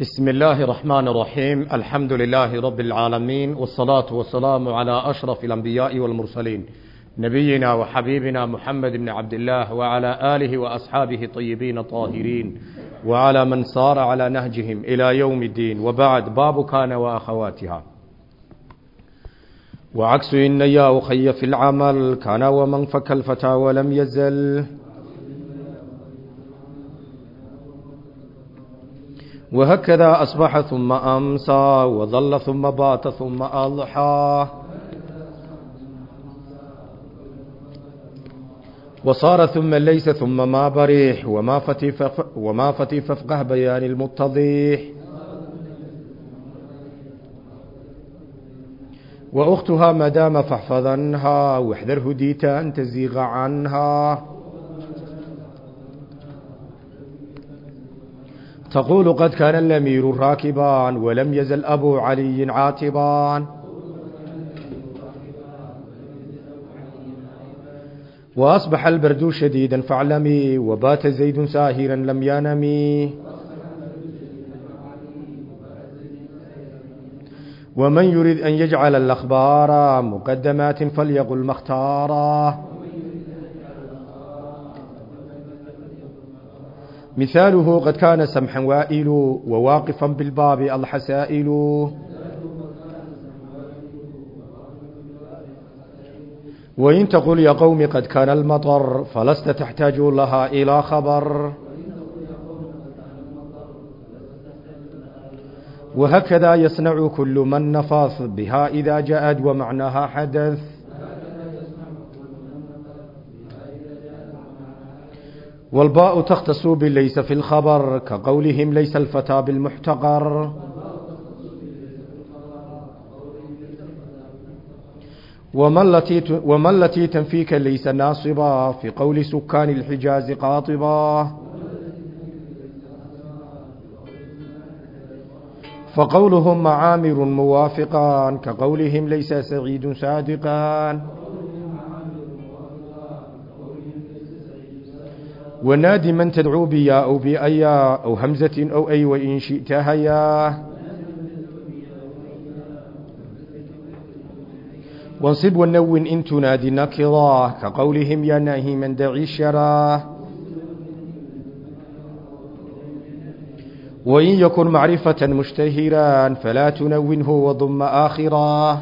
بسم الله الرحمن الرحيم الحمد لله رب العالمين والصلاة والسلام على أشرف الأنبياء والمرسلين نبينا وحبيبنا محمد بن عبد الله وعلى آله وأصحابه طيبين طاهرين وعلى من صار على نهجهم إلى يوم الدين وبعد باب كان وأخواتها وعكس إن يا أخي في العمل كان ومن فك الفتى ولم يزل وهكذا أصبح ثم أمسى وظل ثم بات ثم أضحى. وصار ثم ليس ثم ما بريح وما فتي, وما فتي ففقه بيان المتضيح. وأختها ما دام فاحفظنها واحذر هديت أن تزيغ عنها. تقول قد كان الأمير راكبا ولم يزل أبو علي عاتبا وأصبح البرد شديدا فاعلمي وبات زيد ساهرا لم ينمي. ومن يريد أن يجعل الأخبار مقدمات فليقل مختارا مثاله قد كان سمحا وائل وواقفا بالباب الحسائل وإن تقول يا قوم قد كان المطر فلست تحتاج لها إلى خبر وهكذا يصنع كل من نفاث بها إذا جاءت ومعناها حدث والباء تختص بالليس في الخبر كقولهم ليس الفتى بالمحتقر وما التي وما التي تنفيك ليس ناصبا في قول سكان الحجاز قاطبا فقولهم معامر موافقا كقولهم ليس سعيد صادقا ونادي من تدعو بيا أو بأيا أو همزة أو أي وإن شئت هيا وانصب ونون إن تنادي نكرا كقولهم يا ناهي من دعي الشرا وإن يكن معرفة مشتهرا فلا تنونه وضم آخرا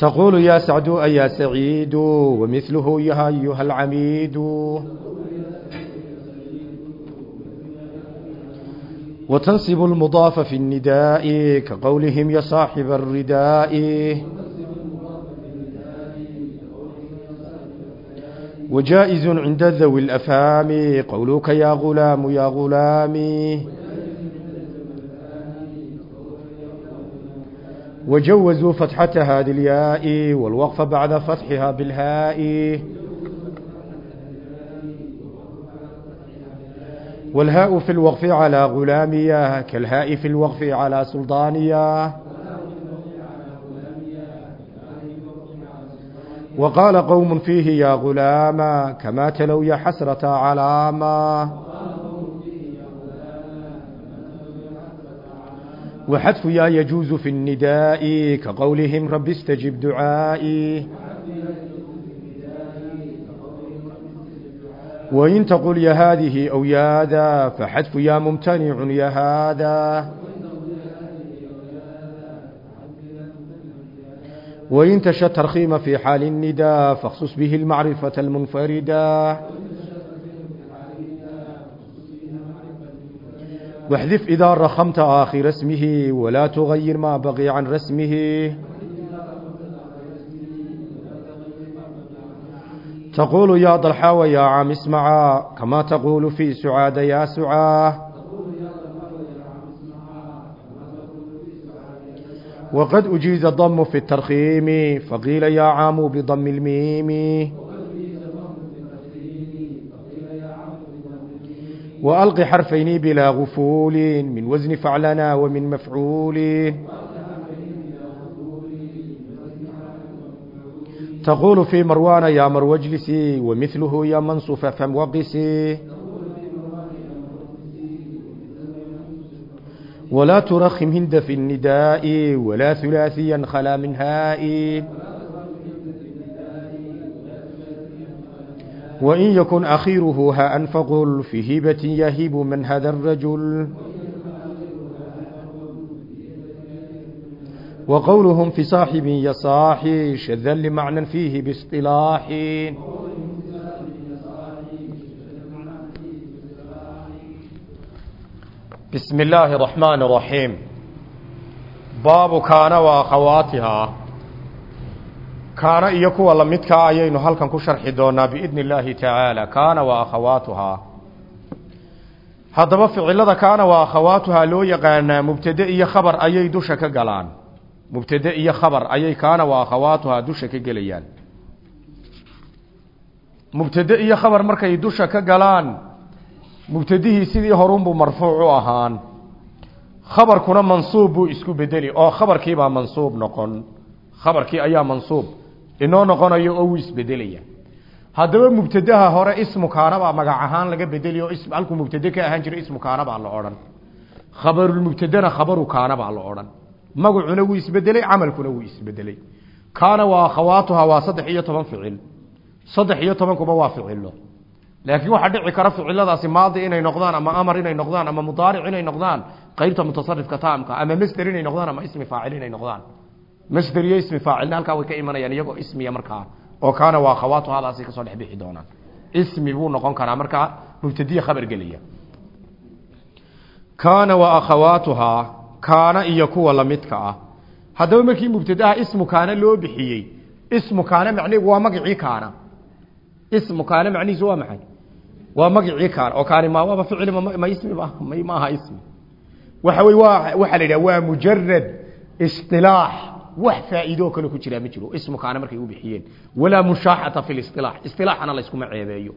تقول يا سعد أي يا سعيد ومثله يا أيها العميد وتنصب المضاف في النداء كقولهم يا صاحب الرداء وجائز عند ذوي الأفهام قولك يا غلام يا غلامي وجوزوا فتحة هذه الياء والوقف بعد فتحها بالهاء والهاء في الوقف على غلامية كالهاء في الوقف على سلطانية وقال قوم فيه يا غلاما كما تلو يا حسرة علاما وحذف يا يجوز في النداء كقولهم رب استجب دعائي وإن تقل يا هذه أو يا ذا فحذف يا ممتنع يا هذا وإن تشى الترخيم في حال النداء فاخصص به المعرفة المنفردة واحذف إذا رخمت آخر اسمه ولا تغير ما بغي عن رسمه تقول يا ضلحى ويا عام اسمعا كما تقول في سعاد يا سعاه وقد أجيز الضم في الترخيم فقيل يا عام بضم الميم وألق حرفين بلا غفول من وزن فعلنا ومن مفعول تقول في مروان يا مروجلسي ومثله يا منصف فموقسي ولا ترخم هند في النداء ولا ثلاثيا خلا من هائي وإن يكن أخيره هاء فقل في هبة يهب من هذا الرجل. وقولهم في صاحب يصاحي شذا لمعنى فيه باصطلاح. بسم الله الرحمن الرحيم. باب كان وأخواتها. kaana iyo kuwa lamidkaa ah ayaynu halkan ku sharxi doonaa biidni illaahi tacaala kaana wa akhawaatuhaa haddaba ficilada kaana wa akhawaatuhaa loo yaqaanaa mubtade iyo khabar ayay dusha ka galaan. Mubtade iyo khabar ayay kaana waa akhawaatuhaa dusha ka gelayaan. Mubtade iyo khabar markay dusha ka galaan mubtadihii sidii horunbuu marfuuc u ahaan. Khabarkuna mansuub buu isku bedeli oo khabarkiibaa mansuub noqon. Khabarkii ayaa mansuub inoo noqonayo oo wuu isbedelaya haddaba mubtadaha hore ismu kaanabaa magac ahaan laga bedeli halkuu mubtade ka ahaan jiray ismu kaanabaa la odhan. Khabarulmubtadena khabaru kaanabaa la odhan. Magacuna wuu isbedelay camalkuna wuu isbedelay. Kaana waa akhawaatuha waa saddex iyo toban ficil. Saddex iyo tobankuba waa ficilo laakiin waxaa dhici kara ficiladaasi maadi inay noqdaan ama amar inay noqdaan ama mudaaric inay noqdaan qaybta mutasarifka taamka ama masder inay noqdaan ama ismi faacil inay noqdaan masder iyo ismi faacilna halkaa way ka imanayaan iyagoo ismiya markaa oo kaana waa khawaatu hadaasi ka soo dhex bixi doonaan. Ismi buu noqon karaa markaa mubtadiya khabar gelaya kaana wa akhawaatuhaa kaana iyo kuwa lamidka ah. Haddaba markii mubtadaha ismu kaana loo bixiyey ismu kaana macnihigu waa magacii kaana. Ismu kaana macnihiisu waa maxay? Waa magacii kaana oo kaani ma waaba ficil ma ismi ba ma ma aha ismi. Waxa way waa waxa la wax faa'iido kale ku jira ma jiro. Ismu kaana markay u bixiyeen. Walaa mushaaxata fi listilaax istilaaxana la iskuma ceebeeyo.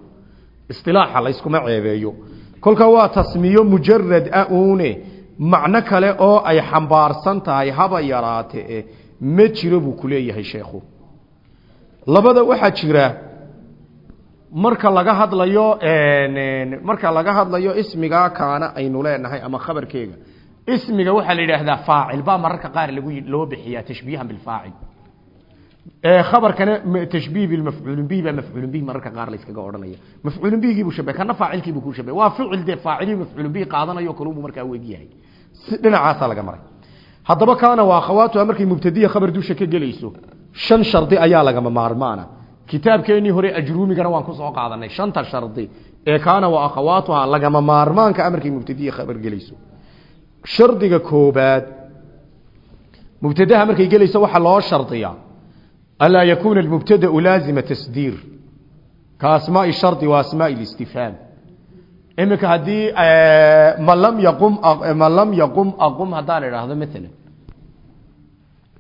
Istilaaxa la iskuma ceebeeyo. Kolka waa tasmiyo mujarad ah uune. Macno kale oo ay xambaarsan tahay haba yaraate ma jiro buu ku leeyahay sheekhu. Labada waxaa jira. Marka laga hadlayo marka laga hadlayo ismiga kaana aynu leenahay ama khabarkeega ismiga waxaa la yidhaahdaa faacil. Baa mararka qaar lagu loo bixiyaa tashbiihan bilfaacil. Khabarkana tashbiih bilmafcuulin bihi baa mafcuulin bihi mararka qaar la iskaga odhanaya. Mafcuulin bihigii buu shabay kana faacilkii buu ku shabay. Waa ficil dee faacilii mafcuulin bihi qaadanayo kaluu buu markaa u egyahay si dhinacaasaa laga maray. Haddaba kaana waa akhawaatuha markay mubtadiya khabar dusha ka gelayso shan shardi ayaa lagama maarmaana kitaabkeenii hore ajruumigana waan ku soo qaadanay. Shanta shardi ee kaana wa akhawaatuha lagama maarmaanka amarkay mubtadiya khabar gelayso shardiga koobaad mubtadaha markay gelayso waxaa loo shardiyaa. Alaa yakuuna almubtadau laazima tasdiir. Ka asmaai shardi wa asmaai listifhaam iminka haddii man lam yaqum man lam yaqum aqum haddaan idhaahdo maalan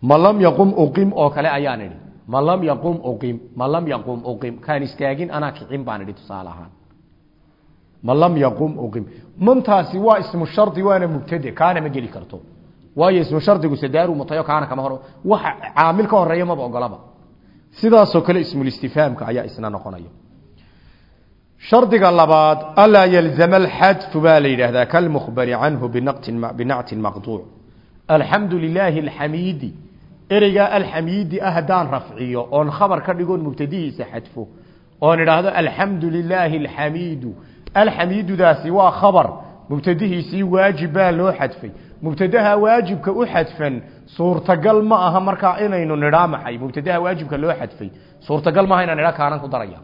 man lam yaqum uqim oo kale ayaan idhi. Man lam yaqum uqim. Man lam yaqum uqim. Kaan istaagin anaa kicin baan idhi tusaale man lam yaqum uqim. Mantaasi waa ismu shardi waana mubtade kaana ma geli karto. Waayo ismu shardigu sadaaru mutayo kaana kama hor waxa caamil ka horreeya maba ogolaba. Sidaasoo kale ismulistifhaamka ayaa isna noqonaya. Shardiga labaad alaa yalzama alxadfu baa la yidhaahdaa kalmukhbari canhu binactin maqduuc alxamdu lilaahi alxamiidi ereygaa alxamiidi ah haddaan rafciyo oon khabar ka dhigoon mubtadihiisa xadfo oon idhaahdo alxamdu alxamiidudaasi waa khabar. Mubtadihiisii waajib baa loo xadfay. Mubtadaha waajibka u xadfan suurtagal ma aha markaa inaynu nidhaa maxay mubtadaha waajibka loo xadfay suurtagal maaha inaan idhaa kaanan ku daraya.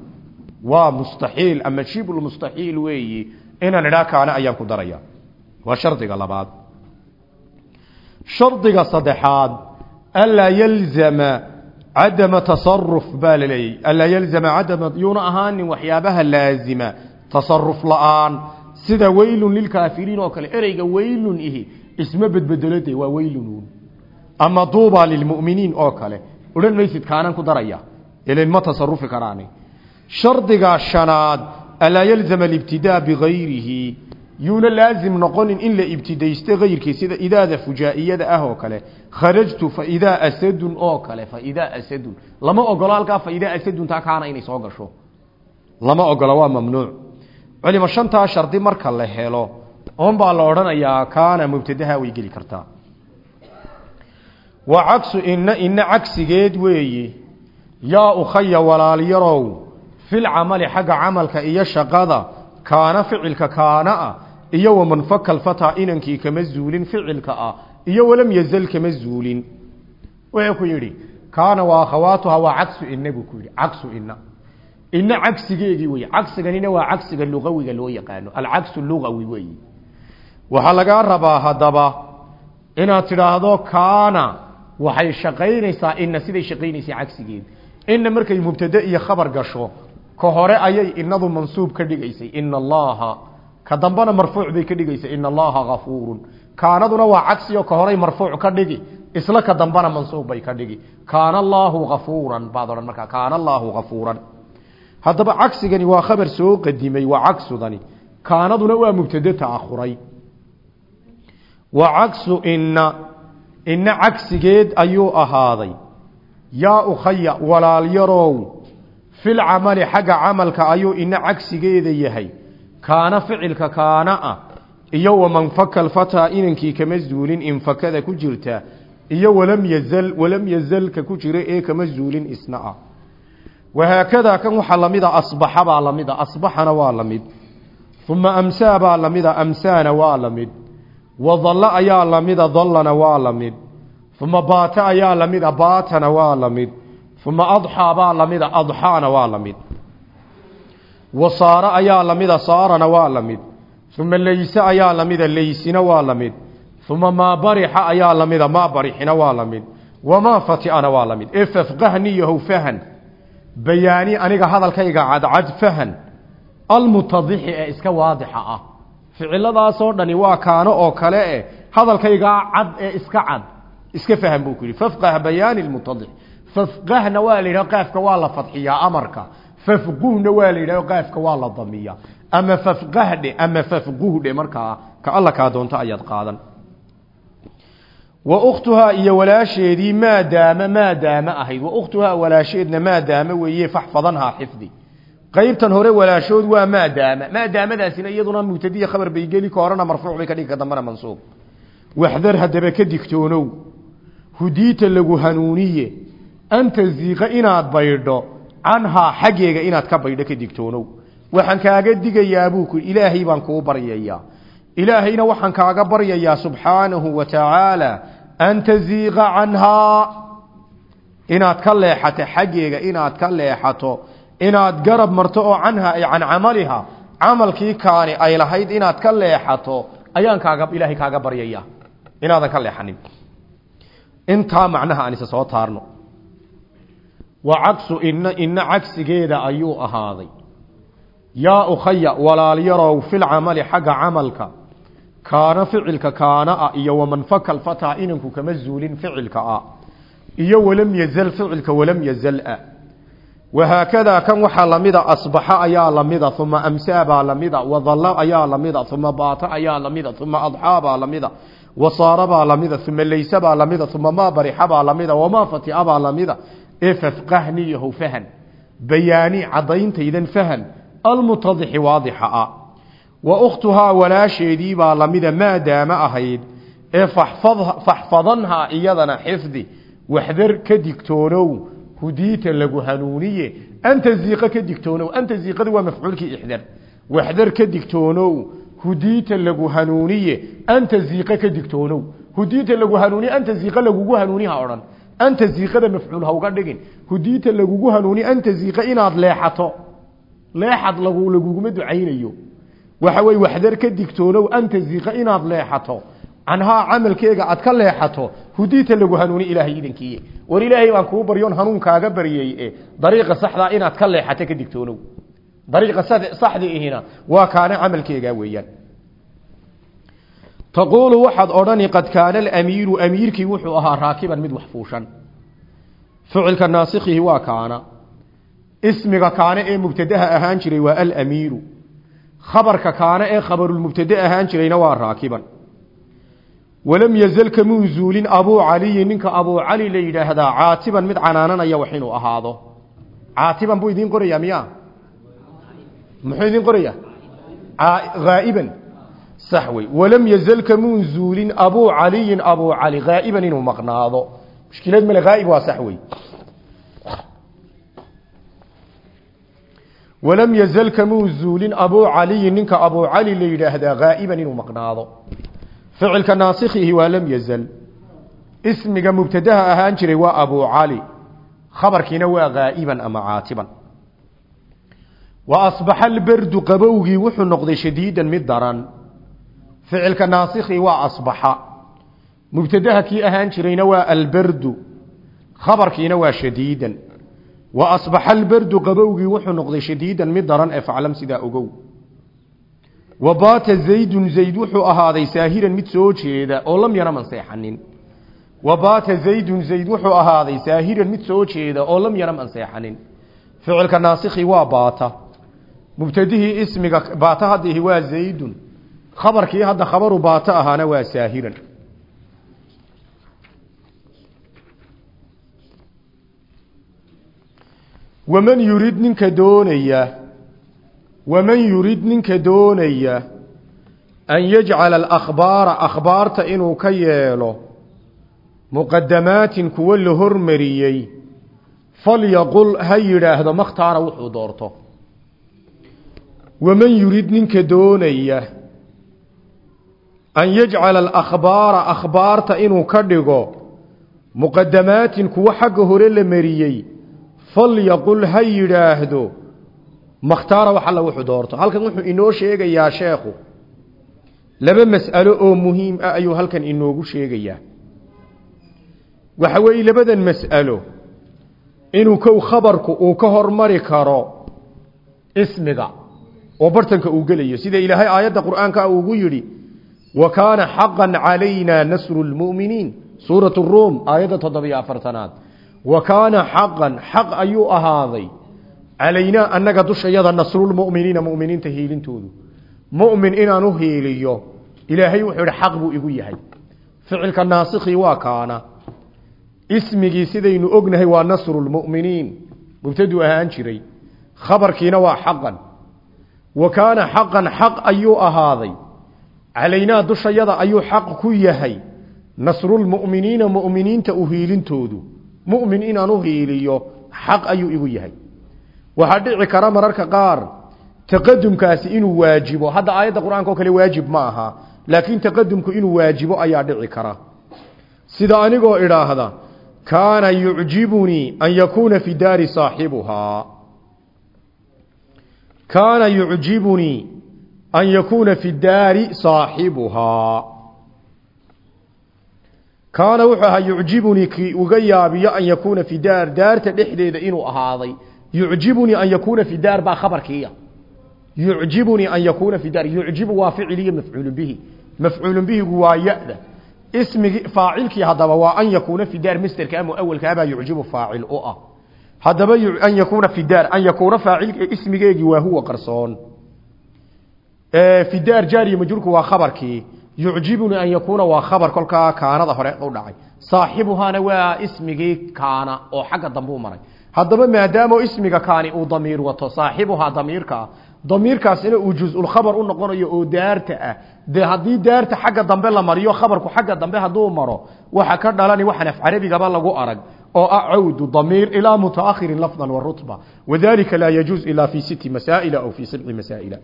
Waa mustaxiil ama shibl mustaxiil weeyi inaan idhaa kaana ayaan ku daraya. Waa shardiga labaad. Shardiga saddexaad alaa yalzama cadama tasaruf baa la leeyay. Alaa yalzama cadama yuuna ahaanin waxyaabaha tasaruf la'aan. Sida weylun lilkaafiriin oo kale ereyga weylun ihi isma bedbedelo de waa weylunuun ama duuba lilmuminiin oo kale odhan maysid kaanan ku daraya ilan ma tasarufi karaan shardiga shanaad alaa yalzama alibtidaa bigayrihi yuuna laazim noqonin in la ibtidaysto gayrkii sida idaada fujaa'iyada ah oo kale kharajtu faidaa asadun oo kale faidaa asadun. Lama ogolo halkaa faidaa asadun taa kaana inay soo gasho. Lama ogolo waa culimo shantaa shardi marka la helo oon baa la odhanayaa kaana mubtadaha way geli kartaa. Wa cagsu inna inna cagsigeed weeye yaa ukhaya walaalyarow fil camali xagga camalka iyo shaqada kaana ficilka kaana ah iyo wamanfaka alfataa inankii kama zuulin ficilka ah iyo walam yazal kama zuulin. Wuxuu ku yidhi kaana waa akhawaatuha waa cagsu inna buu ku yidhi. Cagsu inna inna cagsigeedii wey cagsiganina waa cagsiga lugawiga loo yaqaano. Alcagsu lugawi weyi waxaa lagaa rabaa haddaba inaad tidhaahdo kaana. Waxay shaqaynaysaa inna siday shaqaynaysay cagsigeed inna markay mubtade iyo khabar gasho ka hore ayay inadu mansuub ka dhigaysay. Ina allaha ka dambana marfuuc bay ka dhigaysay. Ina allaha gafuurun kaanaduna waa cagsiyo ka horay marfuuc ka dhigi isla ka dambana mansuub bay ka dhigi. Kaana allaahu gafuuran baad odhan kaana allaahu gafuuran haddaba cagsigani waa khabar soo qadimay waa cagsudani. Kaanaduna waa mubtade ta'akhuray wa cagsu inna inna cagsigeed ayuu ahaaday. Yaa ukhaya walaalyarow fil camali xagga camalka ayuu ina cagsigeeda yahay. Kaana ficilka kaana ah iyo wamanfaka alfataa inankii kama zuulin infakada ku jirta iyo walam yazal walam yazalka ku jira ee kama zuulin isna ah wahaakadaa kan waxaa lamida asbaxa baa lamida asbaxana waa la mid uma amsaa baa lamida amsaana waa la mid wadalla ayaa lamida dallana waa la mid uma baata ayaa lamida baatana waa la mid uma adxaa baa lamida adxaana waa la mid wasaara ayaa lamida saarana waa la mid uma layse ayaa lamida laysina waa la mid uma maa barixa ayaa lamida maa barixina waa la mid wamaa fatiana waa la mid ee fafqahniyahow fahan bayaani aniga hadalkayga cadcad fahan. Almutadixi ee iska waadixa ah. Ficiladaasoo dhani waa kaano oo kale eh hadalkaygaa cad ee iska cad. Iska faham buu ku yidhi fafqah bayaani lmutadix fafqahna waa la yidhaho qaafka waa la fadxiyaa amarka. Fafquhna waa la yidhaho qaafka waa la damiyaa. Ama fafqahdhe ama fafquhdhe markaa ka kaa doonto ayaad qaadan wa ukhtuhaa iyo walaasheedii maadaama maadaama ahayd wa ukhtuhaa walaasheedna maadaama weeye faxfadanhaa xifdi. Qaybtan hore walaashood waa maadaama. Maadaamadaasina iyaduna mubtadiya khabar bay geli ka horena marfuuc bay ka dhigi ka dambana mansuub. Waxdar haddaba ka digtoonow. Hudiita lagu hanuuniye. Anta ziiqa inaad baydho canhaa xaggeega inaad ka baydho ka digtoonow. Waxaan kaaga digayaa buu ku ilaahay baan kuu baryayaa. Ilaahayna waxaan kaaga baryayaa subxaanahu wa an taziiqa canhaa inaad ka leexato xaggeega inaad ka leexato inaad garab marto oo canha ay can camaliha camalkii kaani ay lahayd inaad ka leexato ayaan kaaga ilaahay kaaga baryaya inaadan ka leexanin intaa macnaha aan isa soo taarno wa cagsu inna inna cagsigeeda ayuu ahaaday yaa ukhaya walaalyarow fil camali xagga camalka kaana ficilka kaana ah iyo wamanfaka alfataa inanku kama zuulin ficilka ah iyo walam yazal ficilka walam yazal ah wahaakadaa kan waxaa lamida asbaxa ayaa lamida uma amsaa baa lamida wadalla ayaa lamida uma baata ayaa lamida uma adxaa baa lamida wasaara baa lamida uma layse baa lamida uma maa barixa baa lamida wamaa fatia baa lamida ee fafqahniyahow fahan bayaani caddayntaydan fahan almutadixi waadixa ah wa ukhtuhaa walaasheedii baa lamida maadaama ahayd ee faxfadanhaa iyadana xifdi waxdar ka digtoonow hudiita lagu hanuuniye anta ziiqa ka digtoonow anta ziiqada waa mafcuulkii ixdar. Waxdar ka digtoonow hudiita lagu hanuuniye anta ziiqa ka digtoonow. Hudiita lagu hanuuniye anta ziiqa lagugu hanuuniha odhan. Anta ziiqada mafcuul ha uga dhigin. Hudiita lagugu hanuuniye anta ziiqa inaad leexato. Leexad lagu laguguma ducaynayo waxa wey waxdar ka digtoonow anta ziiqa inaad leexato. Canhaa camalkeega aad ka leexato hudiita lagu hanuuni ilaahay idankiiye war ilaahay baan kuu baryoon hanuunkaaga baryey e dariiqa saxdaa inaad ka leexato ka digtoonow. Dariiqa saxda ihina waa kaana camalkeegaa weeyaan. Taquulu waxaad odhani qad kaana alamiiru amiirkii wuxuu ahaa raakiban mid wax fuushan. Ficilka naasikhihi waa kaana. Ismiga kaane ee mubtadaha ahaan jiray waa alamiiru khabarka kaane ee khabarulmubtade ahaan jirayna waa raakiban. Walam yazal kamuu zuulin abuu caliyi ninka abuu cali la yidhaahdaa caatiban mid canaananaya wax inuu ahaado. Caatiban buu idiin qorayaa miya? Muxuu idiin qorayaa? Haa'iban sax wey walam yazal kamuun zuulin abuu caliyin abuu cali haa'iban inuu maqnaado. Mushkilad male haa'ib waa sax wey walam yazal kamuu zuulin abuu caliyin ninka abuu cali la yidhaahdaa haa'iban inuu maqnaado. Ficilka naasikhihi waa lam yazal. Ismiga mubtadaha ahaan jiray waa abuu cali khabarkiina waa haa'iban ama caatiban. Wa asbaxa alberdu qabowgii wuxuu noqday shadiidan mid daran. Ficilka naasikhi waa asbaxa. Mubtadaha kii ahaan jirayna waa alberdu khabarkiina waa shadiidan wa asbaxa alberdu qabowgii wuxuu noqday shadiidan mid daran ee faclam sidaa ogow. Wa baata zaydun zayd wuxuu ahaaday saahiran mid soo jeeda oo lam yana manseexanin wa baata zaydun zayd wuxuu ahaaday saahiran mid soo jeeda oo lam yana manseexanin ficilka naasikhi waa baata. Mubtadihii ismiga baata haddihi waa zaydun. Khabarkii hadda khabaru baata ahaana waa saahiran waman yurid ninka doonaya waman yurid ninka doonaya an yajcala alakhbaara akhbaarta inuu ka yeelo muqadamaatin kuwo la hormariyey falyaqul ha yidhaahdo makhtaara wuxuu doorto waman yurid ninka doonaya an yajcala alakhbaara akhbaarta inuu ka dhigo muqadamaatin kuwo xagga hore la mariyey falyaqul ha yidhaahdo makhtaara wax alla wuxuu doorto halkan wuxuu inoo sheegayaa sheekhu laba mas'alo oo muhiim ah ayuu halkan inoogu sheegayaa waxa weeye labadan mas'alo inuu kow khabarku uu ka hormari karo ismiga oo bartanka uu gelayo sida ilaahay aayadda qur'aanka ugu yidhi wa kaana xaqan calaynaa nasru lmu'miniin suurat ruum aayadda toddobiyo afartanaad wa kaana xaqan xaq ayuu ahaaday. Calaynaa annaga dushayada nasrulmu'miniina mu'miniinta hiilintoodu. Mu'min inaan u hiiliyo ilaahay wuxuu idhi xaq buu igu yahay. Ficilka naasikhi waa kaana. Ismigii sidaynu ognahay waa nasrulmu'miniin mubtadu ahaan jiray. Khabarkiina waa xaqan. Wa kaana xaqan xaq ayuu ahaaday. Calaynaa dushayada ayuu xaq ku yahay. Nasrulmu'miniina mu'miniinta u hiilintoodu mu'min inaan u hiiliyo xaq ayuu igu yahay. Waxaa dhici kara mararka qaar taqadumkaasi inuu waajibo hadda aayadda qur'aanka oo kale waajib ma aha laakiin taqadumku inuu waajibo ayaa dhici kara. Sida anigoo idhaahda kaana yucjibunii an yakuuna fi daari saaxibuhaa. Kaana yucjibunii an yakuuna fi daari saaxibuhaa kaana wuxuu ahaa yucjibunii kii uga yaabiyo an yakuuna fi daar. Daarta dhexdeeda inuu ahaaday yucjibunii an yakuuna fi daar baa khabarkiiya. Yucjibunii an yakuuna fi daar. Yucjibu waa ficiliyo mafcuulu bihi. Mafcuulu bihigu waa ya-da. Ismigii faacilkii haddaba waa an yakuuna fi daar masterka ama awalkaabaa yucjibu faacil u ah. Haddaba an yakuuna fi daar an yakuuna faacil ismigeegii waa huwa qarsoon. Fi daar jaariya majruurku waa khabarkii yucjibuni an yakuuna waa khabar kolkaa kaanada hore u dhacay. Saaxibuhaana waa ismigii kaana oo xagga dambe maray. Haddaba maadaamo ismiga kaani uu damiir wato saaxibuhaa damiirkaa damiirkaasina uu juz-ulkhabar u noqonayo oo daarta ah. Dee haddii daarta xagga dambe la mariyo khabarku xagga dambe hadduu maro waxa ka dhalani waxaan af carabigaba lagu arag oo ah cawdu damiir ilaa mutaakhirin lafdan wa wadalika laa yajuuz ilaa fi siti masaa'ila aw fi sabci masaa'ila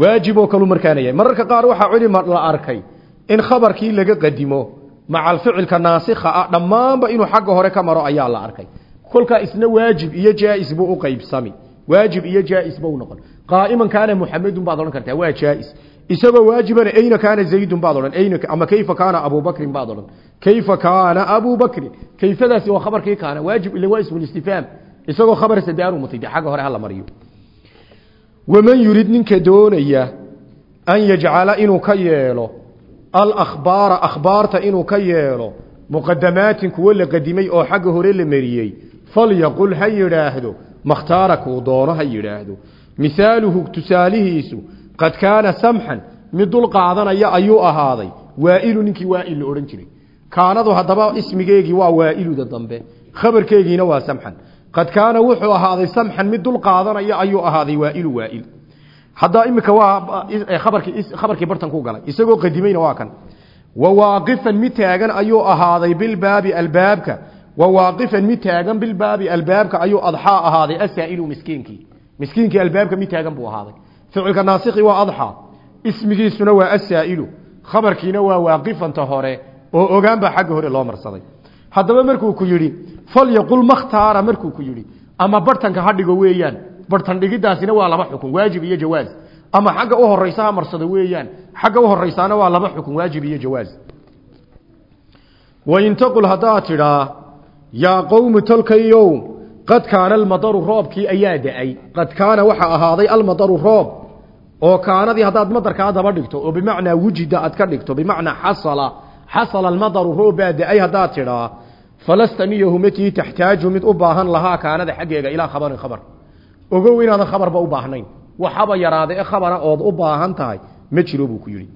waajib oo kalu markaana yahay mararka qaar waxaa culima la arkay in khabarkii laga qadimo maca alficilka naasikha ah dhammaanba inuu xagga hore ka maro ayaa la arkay. Kolkaa isna waajib iyo jaais buu u qaybsami. Waajib iyo jaais buu noqon. Qaa'iman kaana muxamedun baad odhan kartaa waa jaais. Isagoo waajibana ayna kaana zaydun baad odhan ayna ama kayfa kaana abubakrin baad odhan. Kayfa kaana abubakrin kayfadaasi waa khabarkii kaana waajib ila waa ismul istifhaam isagoo khabar sadaaru mutay dee xagga hore hala mariyo waman yurid ninka doonaya an yajcala inuu ka yeelo alakhbaara akhbaarta inuu ka yeelo muqadamaatin kuwo la qadimay oo xagga hore la mariyey falyaqul ha yidhaahdo makhtaara kuu doono ha yidhaahdo. Mihaaluhu tusaalihiisu qad kaana samxan mid dul qaadanaya ayuu ahaaday waa'ilu ninkii waa'il la odhan jiray. Kaanadu haddaba ismigeegii waa waa'iluda dambe khabarkeegiina waa samxan qad kaana wuxuu ahaaday samxan mid dul qaadanaya ayuu ahaaday waa'ilu waa'il. Haddaa imika waa khabarkii khabarkii bartanku galay isagoo qadimayna waa kan. Wawaaqifan mid taagan ayuu ahaaday bilbaabi albaabka. Wawaaqifan mid taagan bilbaabi albaabka ayuu adxaa ahaaday asaa'ilu miskiinkii miskiinkii albaabka mid taagan buu ahaaday. Ficilka naasikhi waa adxaa. Ismigiisuna waa asaa'ilu khabarkiina waa waaqifanta hore oo ogaan baa xagga hore loo marsaday haddaba markuu ku yidhi falyaqul makhtaara markuu ku yidhi ama bartanka ha dhigo weeyaan bartan dhigidaasina waa laba xukun waajib iyo jawaaz. Ama xagga u horeysa ha marsado weeyaan xagga u horeysaana waa laba xukun waajib iyo jawaaz. Wain taqul haddaad tidhaa yaa qowmu tolkayow qad kaana almadaru roobkii ayaa da'ay qad kaana waxa ahaaday almadaru roob oo kaanadii haddaad madarkaa daba dhigto oo bimacnaa wujida aad ka dhigto bimacnaa xasala xasala almadaru roob baa da'ay haddaad tidhaa falasta niyahumatii taxtaaju mid u baahan lahaa kaanada xaggeega ilaa khabarin khabar ogow inaadan khabarba u baahnayn waxaba yaraada ee khabara ood u baahan tahay ma jiro buu ku yidhi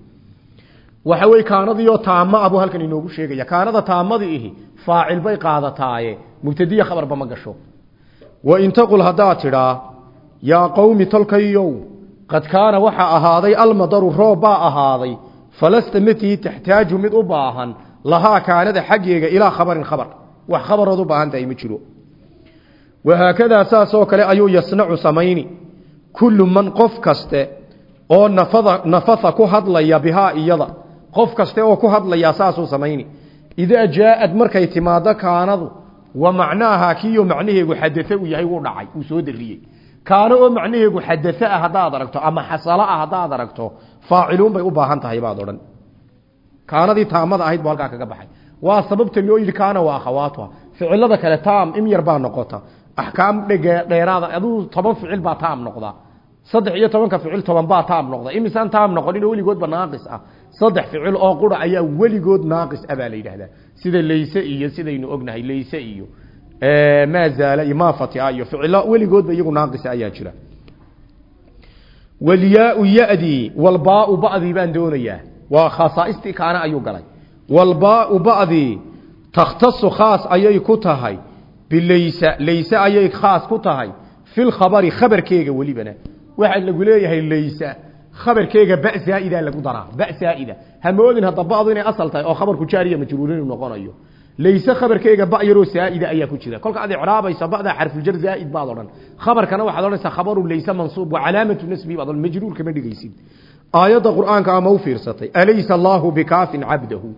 waxa weye kaanadiioo taama ah buu halkan inoogu sheegaya kaanada taamadii ihi faacil bay qaadataaye mubtadiya khabarba ma gasho wain taqul haddaad tidhaa yaa qowmi tolkayow falasta matii taxtaaju mid u baahan lahaa kaanada xaggeega ilaa khabarin khabar wax khabarood u baahan tahay ma jiro wahaakadaa saasoo kale ayuu yasnacu samayni kullu man qof kaste oo nafada nafatha ku hadlaya bihaa iyada qof kaste oo ku hadlaya saasuu samayni idaa jaaad markay timaado kaanadu wa macnaaha kiyo macnaheegu xadaa uu yahay wuu dhacay uu soo dariyey kaano oo macnaheegu xadaa ah aragto ama xasalo ah aragto faaciluun bay u baahan tahay baad odhan. Kaanadii taamada ahayd buu halkaa kaga baxay. Waa sababta loo yidhi kaana waa akhawaatuha. Ficilada kale taam im yar baa noqota. Axkaam dheeraada aduu toban ficil baa taam noqda saddex iyo tobanka ficil toban baa taam noqda imisaan taam noqonin oo weligoodba naaqis ah. Saddex ficil oo qura ayaa weligood naaqis ah baa la yidhaahdaa. Sida layse iyo sidaynu ognahay layse iyo maa zaala iyo maa fatia iyo ficilo weligoodba iyagu naaqisa ayaa jira walyaau yadii walbaau badii baan doonayaa waa khasaaistii kaana ayuu galay walbaau badii takhtasu khaas ayay ku tahay bilaysa layse ayay khaas ku tahay fil khabari khabarkeega welibana waxaa lagu leeyahay laysa khabarkeega ba zaaida lagu daraa ba zaaida hamoodin hadda badu inay asal tahay oo khabarku jaariya majruurin uu noqonayo layse khabarkeega ba yaroo zaaida ayaa ku jira kolka aad icraabaysa bada xarfuljar zaaid baad odhan khabarkana waxaad odhanaysaa khabaru layse mansuub wa calaamatu nasbi baad majruur kama dhigaysid aayadda qur'aanka ama u fiirsatay alaysa allaahu bikaafin cabdahu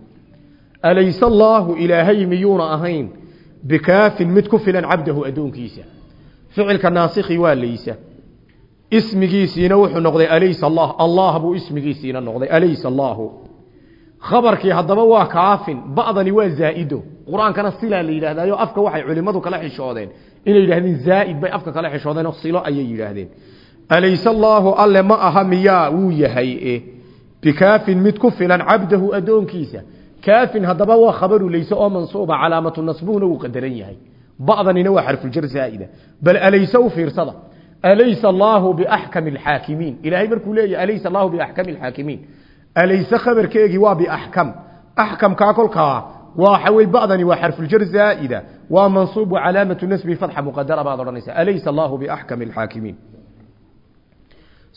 alaysa allaahu ilaahay miyuuna ahayn bikaafin mid ku filan cabdahu addoonkiisa ficilka naasikhi waa laysa ismigiisiina wuxuu noqday alaysa allah allah buu ismigiisiina noqday alaysa allaahu khabarkii haddaba waa kaafin ba'dani waa zaa'ido. Qur'aankana silaa la yidhahdaayo afka waxay culimmadu kala xishoodeen. Inay yidhahdeen zaa'id bay afka kala xishoodeen oo silo ayay yidhaahdeen. Alayse allaahu alle ma aha miyaa wuu yahay e bikaafin mid ku filan cabdahu addoonkiisa. Kaafin haddaba waa khabaru layse oo mansuuba calaamatu nasbuhuna wuu qadaran yahay. Ba'danina waa xarfuljar zaa'ida. Bal alayse u fiirsada. Alaysa allaahu biaxkami alxaakimiin ilaahay markuu leeyahy alaysa allaahu biaxkami alxaakimiin alayse khabarkeegii waa biaxkam axkamkaa kolkaa waxa wey ba'dani waa xarfuljar zaa'ida waa mansuub wa calaamatu nasbi fatxa muqadara baad odhanaysa alaysa allaahu biaxkami alxaakimiin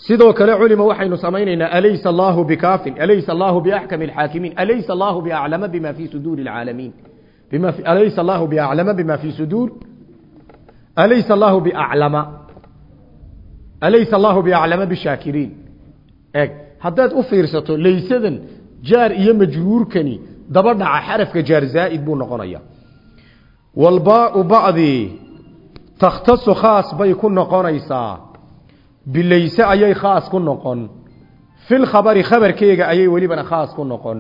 sidoo kale culima waxaynu samaynaynaa alaysa allaahu bikaafin alaysa allaahu biaxkami alxaakimiin alaysa allaahu biaclama bima fii suduuri alcaalamiin bima alaysa allaahu biaclama bima fii suduur alaysa allaahu biaclama alaysa allaahu biaclama bishaakiriin eg haddaad u fiirsato laysadan jaar iyo majruurkani daba dhaca xarafka jaar zaa'id buu noqonaya. Walbaau bacdii takhtasu khaas bay ku noqonaysaa. Bilayse ayay khaas ku noqon. Fil khabari khabarkeega ayay welibana khaas ku noqon.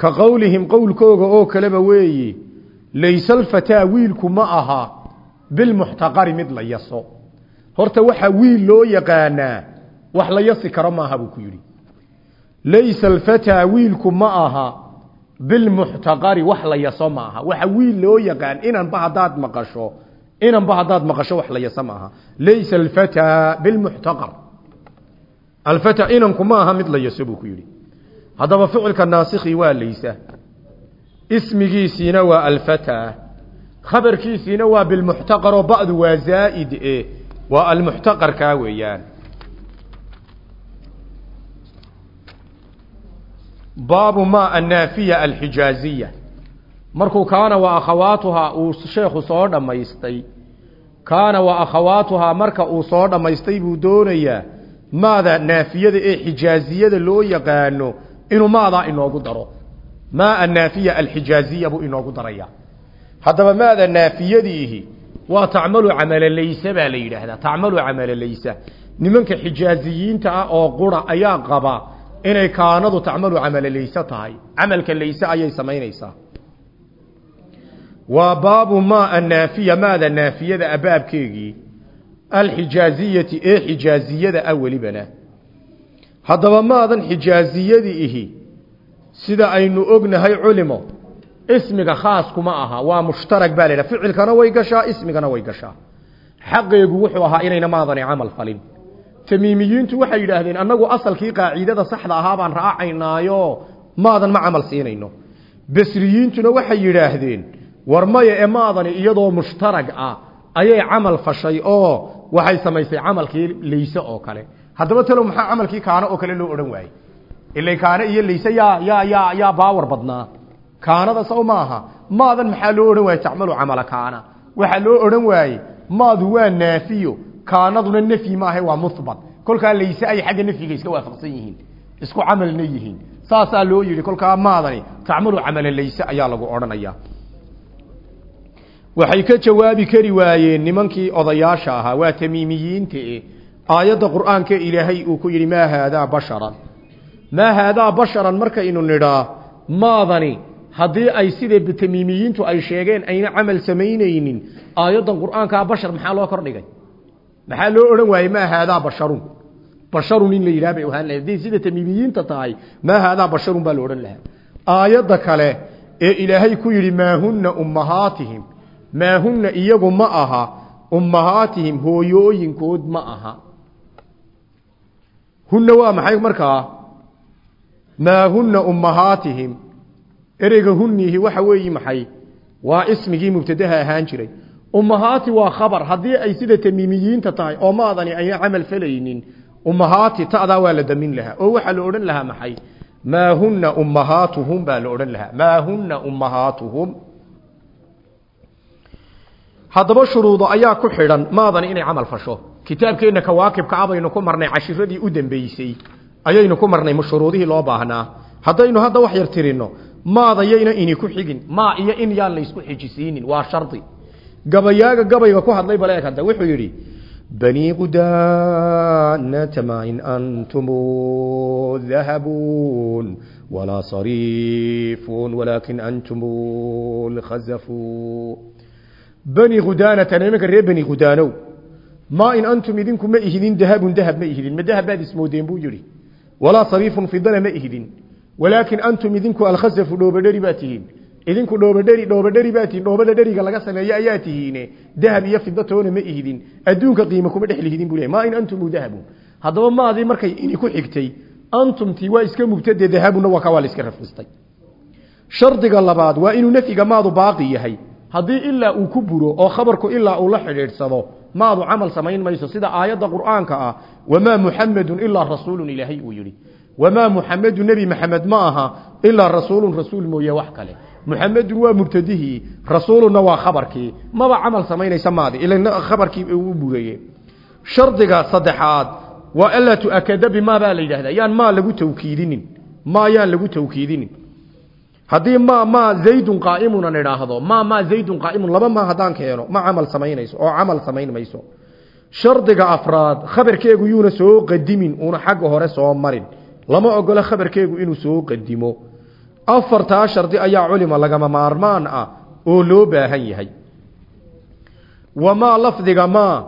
Ka qowlihim qowlkooga oo kaleba weeyi layse alfataa wiilku ma aha bilmuxtaqari mid la yaso. Horta waxa wiil loo yaqaanaa wax la yasi karo maaha buu ku yidhi laysa alfataa wiilku ma aha bilmuxtaqari wax la yaso ma aha. Waxa wiil loo yaqaan inanba haddaad maqasho inanba haddaad maqasho wax la yaso ma aha. Laysa alfataa bilmuxtaqar. Alfata inanku ma aha mid la yaso buu ku yidhi. Haddaba ficilka naasikhi waa laysa. Ismigiisiina waa alfataa. Khabarkiisiina waa bilmuxtaqaroo ba'du waa zaa'id waa almuxtaqarkaa weeyaan baabu ma annaafiya alxijaaziya. Markuu kaana wa akhawaatuhaa uu sheekhu soo dhammaystay kaana wa akhawaatuhaa marka uu soo dhammaystay buu doonayaa maada naafiyada ee xijaaziyada loo yaqaano inuu maadaa inoogu daro. Maa annaafiya alxijaaziya buu inoogu darayaa. Haddaba maada naafiyadiihi waa tacmalu camala laysa baa la yidhaahdaa tacmalu camala laysa nimanka xijaaziyiinta ah oo qura ayaa qaba inay kaanadu tacmalu camala layse tahay. Camalka layse ayay samaynaysaa. Waa baabu maa annaafiya maada naafiyada abaabkeegii alxijaaziyati ee xijaaziyada ah welibana. Haddaba maadan xijaaziyadii ihi sida aynu ognahay culimo ismiga khaas kuma aha waa mushtarag baa la yidhaha. Ficilkana way gashaa ismigana way gashaa. Xaqeegu wuxuu ahaa inayna maadani camal falin tamiimiyiintu waxay yidhaahdeen annagu asalkii qaaciidada saxda ahaa baan raacaynaayo maadan ma camal siinayno. Basriyiintuna waxay yidhaahdeen war maya ee maadani iyadoo mushtarag ah ayay camal fashay oo waxay samaysay camalkii layse oo kale. Haddaba talow maxaa camalkii kaana oo kale loo odhan waayey? Ila kaana iyo layse yaa yaa yaa yaa baawar badnaa. Kaanada saw maaha maadan maxaa loo odhan waaye tacmalu camala kaana. Waxaa loo odhan waaye maadu waa naafiyo kaanaduna nafyi maaha waa muhbat kolkaa layse ay xagga nafyiga iska waafaqsan yihiin isku camalna yihiin. saasaa loo yidhi kolkaa maadani tacmalu camala layse ayaa lagu odhanaya. Waxay ka jawaabi kari waayeen nimankii odayaasha ahaa waa tamiimiyiinta e aayadda qur'aanka ilaahay uu ku yidhi maa haadaa basharan. Maa haadaa basharan markaynu nidhaa maadani haddii ay sida tamiimiyiintu ay sheegeen ayna camal samaynaynin aayaddan qur'aankaa bashar maxaa loo kordhigay maxaa loo odhan waayey maa haadaa basharun. Basharun in la yidhaha ahaan lahay hadday sida tamiimiyiinta tahay maa haadaa basharun baa la odhan lahaa. Aayadda kale ee ilaahay ku yidhi maahunna ummahaatihim. Maahunna iyagu ma aha ummahaatihim hooyooyinkood ma aha. Hunna waa maxay markaa maahunna ummahaatihim. Ereyga hunnihi waxa weeyi maxay? Waa ismigii mubtadaha ahaan jiray ummahaati waa khabar. Haddii ay sida tamiimiyiinta tahay oo maadani ayna camal falaynin ummahaati ta'daa waa la damin lahaa. Oo waxaa la odhan lahaa maxay? Maa hunna ummahaatuhum baa la odhan lahaa. Maa hunna ummahaatuhum. Haddaba shuruudo ayaa ku xidhan maadani inay camal fasho. Kitaabkeenna kawaakibka ah baynu ku marnay cashiradii u dambeysay ayaynu ku marnay shuruudihii loo baahnaa. Haddaynu hadda wax yar tirino maada yayna ini ku xigin maa iyo in yaan laysku xijisiinin waa shardi gabayaaga gabayga ku hadlay baleeg hadda wuxuu yidhi banii qudaanata maa in antum dahabuun walaa sariifun walaakin antum lkhazafuun bani khudaanata nimanka reer bani khudaanow maa in antum idinku ma ihidin dahabun dahab ma ihidin ma dahab baad ismoodeen buu yidhi. Walaa sariifun fidana ma ihidin walaakin antum idinku alkhasafu dhoobadheri baa tihiin idinku dhoobadheri dhoobadheri baa tihiin dhoobada dheriga laga sameeye ayaa tihiine. Dahab iyo fida toona ma ihidin. Adduunka qiimo kuma dhex leeyahy maa in antumu dahabun. Haddaba maadii markay ini ku xigtay antumtii waa iska mubtade dahabunna waa ka waa rafistay. Shardiga labaad waa inuu nafyiga maadu baaqi yahay. Haddii ilaa uu ku buro oo khabarku ilaa uu la xidhiidhsado maadu camal samayn mayso sida aayadda qur'aanka ah wamaa muxamedun ilaa rasuulun ilaahay uu yidhi. Wamaa muxamedu nebi maxamed ma aha ilaa rasuulun rasuul mooye wax kale muxamedun waa mubtadihii rasuulunna waa khabarkii maba camal samaynaysa maadi ila khabarkii uu bureye shardiga saddexaad waa alaa tuakada bimaa baa la yidhahdaa yaan maa lagu tawkiidinin maa yaan lagu tawkiidinin. Haddii ma ma zaydun qaa'imunan idhaahdo ma ma zaydun qaa'imun laba ma haddaan keeno ma camal samaynayso oo camal samayn mayso shardiga afraad khabarkeegu yuuna soo qadimin uuna xagga hore soo marin. Lama ogola khabarkeegu inuu soo qadimo afartaa shardi ayaa culima lagama maarmaan ah oo loo baahan yahay. Wamaa lafdiga maa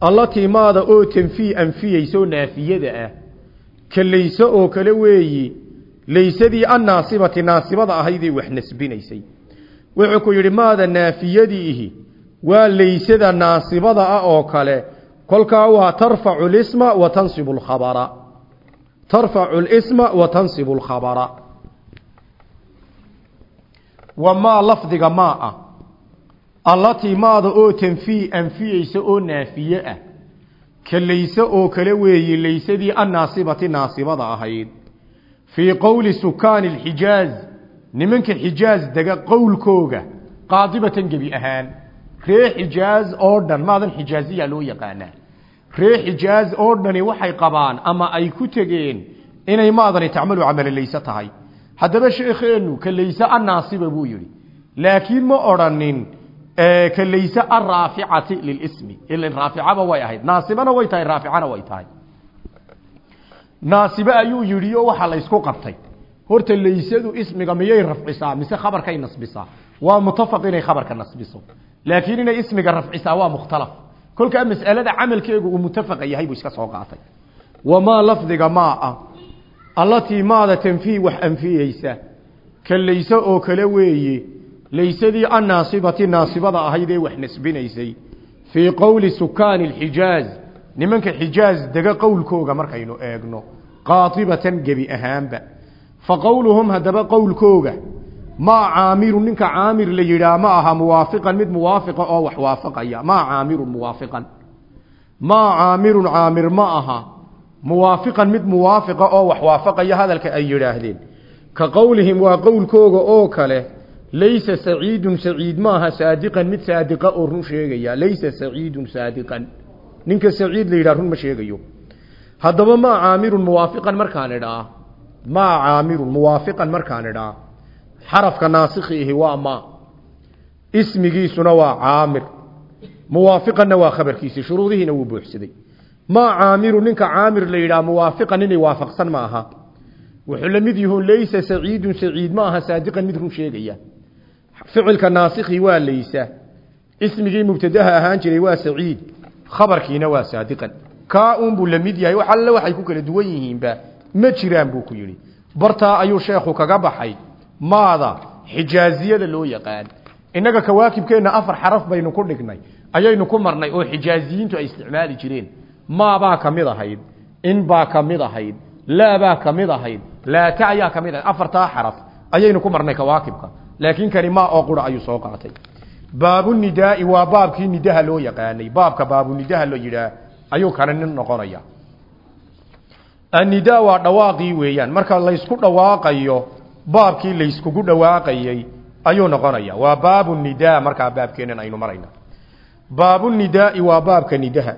allatii maada oo tanfii anfiyeyso naafiyada ah ka layse oo kale weeyi laysadii annaasibati naasibada ahaydee wax nasbinaysay. Wuxuu ku yidhi maada naafiyadiihi waa laysada naasibada ah oo kale kolkaa waa tarfacu lisma wa tansibu lkhabara tarfacu lisma wa tansibu lkhabara wa maa lafdiga maa ah allatii maada oo tanfii anfiyeysa oo naafiye ah ka layse oo kale weeye laysadii annaasibati naasibada ahayd. Fii qowli sukaani alxijaaz nimanka xijaaz dega qowlkooga qaadibatan gebi ahaan. Ree xijaaz oo dhan maadan xijaaziya loo yaqaanaa. Ree xijaaz oo dhani waxay qabaan ama ay ku tegeen inay maadani tacmalu camala layse tahay haddaba sheekheenu ka layse annaasiba buu yidhi. Laakiin ma odrhanin ka layse araaficati lilismi. Ila raaficaba way ahayd naasibana way tahay raaficana way tahay. Naasibe ayuu yidhi oo waxaa la ysku qabtay. Horta laysadu ismiga miyay rafcisaa? Mise khabarkay nasbisaa? Waa mutafaq inay khabarka nasbiso. Laakiin inay ismiga rafcisaa waa mukhtalaf. Kolkaa mas'alada camalkeegu uu mutafaqa yahay buu iska soo qaatay. Wamaa lafdiga maa ah allatii maada tanfiih wax anfiyeysa ka layse oo kale weeye laysadii annaasibati naasibada ahayd ee wax nasbinaysay. Fii qowli sukaani alxijaaz nimanka xijaaz dega qowlkooga markaynu eegno qaatibatan gebi ahaanba. Fa qowluhum haddaba qowlkooga maa caamiru ninka caamir la yidhaah ma aha muwaafiqan mid muwaafiqa oo wax waafaqaya. Maa caamirun muwaafiqan. Maa caamirun caamir ma aha muwaafiqan mid muwaafiqa oo wax waafaqaya hadalka ay yidhaahdeen. Ka qowlihim waa qowlkooga oo kale laysa saciidun saciid maaha saadiqan mid saadiqa oo run sheegaya. Laysa saciidun saadiqan. Ninka saciid la yidhah run ma sheegayo. Haddaba maa caamirun muwaafiqan markaan idhaa. Maa caamirun muwaafiqan markaan idhaa. Xarafka naasikhiihi waa ma. Ismigiisuna waa caamir. Muwaafiqanna waa khabarkiisii shuruudihiina wuu buuxsaday maa caamiru ninka caamir la yidhaha muwaafiqan inay waafaqsan ma aha wuxuu la mid yahuun laysa saciidun saciid. Ma aha saadiqan mid run sheegaya. Ficilka naasikhi waa laysa. Ismigii mubtadaha ahaan jiray waa saciid. Khabarkiina waa saadiqan. Kaa uunbuu la mid yahay wax alle waxay ku kala duwan yihiinba. Ma jiraan buu ku yidhi. Bartaa ayuu sheekhu kaga baxay. Maada xijaaziyada loo yaqaan. Innaga kawaakibkeenna afar xaraf baynu ku dhignay. Ayaynu ku marnay oo xijaaziyiintu ay isticmaali jireen maabaa ka mid ahayd inbaa ka mid ahayd laabaa ka mid ahayd laata ayaa ka mid ahayd afartaa xaraf ayaynu ku marnay kawaakibka. Laakiin kani maa oo qura ayuu soo qaatay. Baabunidaai waa baabkii nidaha loo yaqaanay. Baabka baabunidaha la yidhaah ayuu kana nin noqonaya. Annidaa waa dhawaaqii weeyaan. Marka laysku dhawaaqayo baabkii layskugu dhawaaqayey ayuu noqonaya. Waa baabu nidaa markaa baabkeenan aynu marayna. Baabunidaai waa baabka nidaha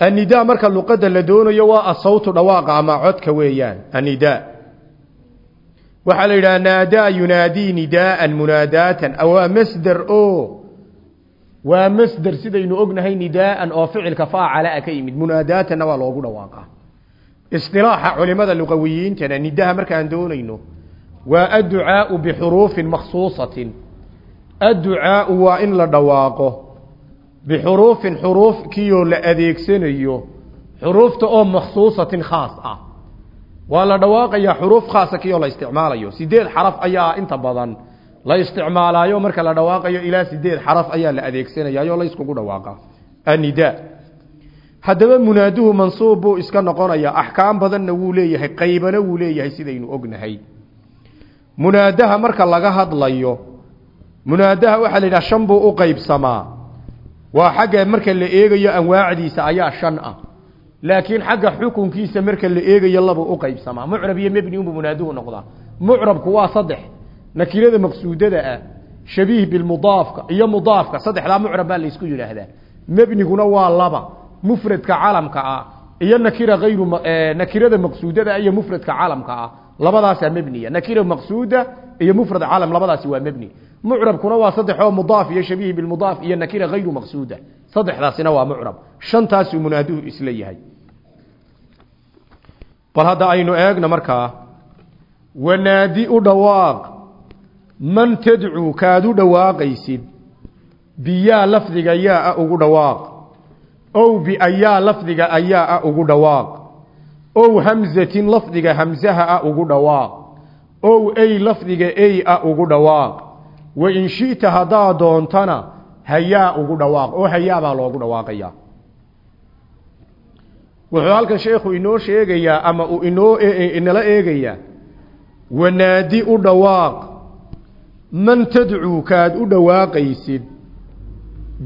annidaa marka luqadda la doonayo waa asawtu dhawaaqa ama codka weeyaan annidaa waxaa la yidhaha naadaa yunaadii nidaaan munaadaatan. Waa masder o waa masder sidaynu ognahay nidaaan oo ficilka faacala ka yimid. Munaadaatanna waa loogu dhawaaqa. Isilaaxa culimada luqawiyiintana nidaha markaan doonayno waa adducaau bixuruufin makhsuusatin. Adducaau waa in la dhawaaqo bixuruufin xuruuf kiyoo la adeegsanayo xuruufta oo makhsuusatin khaas ah waa la dhawaaqayaa xuruuf khaasa kiyoo la isticmaalayo sideed xaraf ayaa inta badan la isticmaalaayo marka la dhawaaqayo ilaa sideed xaraf ayaa la adeegsanayaayo la iskugu dhawaaqa annidaa haddaba munaaduhu mansuub buu iska noqonayaa axkaam badanna wuu leeyahay qaybana wuu leeyahay sidaynu ognahay munaadaha marka laga hadlayo munaadaha waxaa la yidhaha shan buu u qaybsamaa waa xagga marka la eegayo anwaacdiisa ayaa shan ah. Laakiin xagga xukunkiisa marka la eegayo labuu u qaybsamaa mucrab iyo mebni unbuu munaaduhu noqdaa mucrabku waa saddex. Nakirada maqsuudada ah shabiih bilmudaafka iyo mudaafka saddexdaa mucrab baa laysku yidhaahdaa. Mebniguna waa laba. Mufradka calamka ah iyo nakira ayru nakirada maqsuudada iyo mufradka calamka ah labadaasaa mebniya nakira maqsuuda iyo mufrad calam labadaasi waa mebni mucrabkuna waa saddex oo mudaaf iyo shabiih bilmudaaf iyo nakira hayru maqsuuda. Saddexdaasina waa mucrab. Shantaasuu munaaduhu isla yahay. Bal hadda aynu eegno markaa wanaadi u dhawaaq man tadcuu kaad u dhawaaqaysid biyaa lafdiga yaa ugu dhawaaq ow biayaa lafdiga ayaa ugu dhawaaq ow hamzatin lafdiga hamsaha a ugu dhawaaq ow ey lafdiga ey a ugu dhawaaq wa in shi'ta haddaad doontana hayaa ugu dhawaaq oo hayaa baa loogu dhawaaqayaa wuxuu halkan sheekhu inoo sheegayaa ama uu inoo inala eegayaa wanaadi u dhawaaq man tadcuu kaad u dhawaaqaysid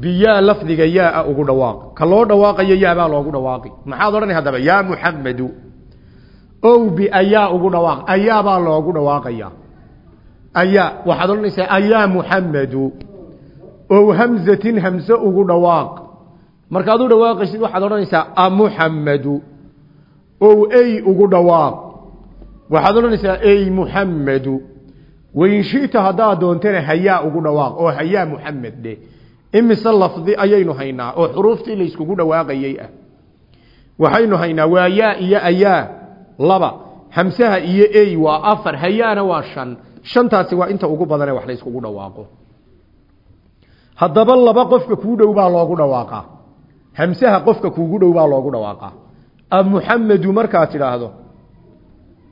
biyaa lafdiga yaa ugu dhawaaq. Ka loo dhawaaqayo yaabaa loogu dhawaaqi. Maxaad odhanay haddaba yaa muxamedu ow biayaa ugu dhawaaq ayaabaa loogu dhawaaqayaa ayaa waxaad odhanaysaa ayaa muxamedu ow hamzatin hamse ugu dhawaaq. Markaad u dhawaaqaysid waxaad odhanaysaa amuxamedu ow ey ugu dhawaaq. Waxaad odhanaysaa ey muxamedu wain shita doontana hayaa ugu dhawaaq oo hayaa muxamed dhe imise lafdi ayaynu haynaa oo xuruuftii layskugu dhawaaqayey ah. Waxaynu haynaa waa yaa iyo ayaa. Laba hamsaha iyo ey waa afar hayaana waa shan shantaasi waa inta ugu badane wax layskugu dhawaaqo. Haddaba laba qofka kuu dhow baa loogu dhawaaqaa hamsaha qofka kuugu dhow baa loogu dhawaaqaa amuxamedu markaad tidhaahdo?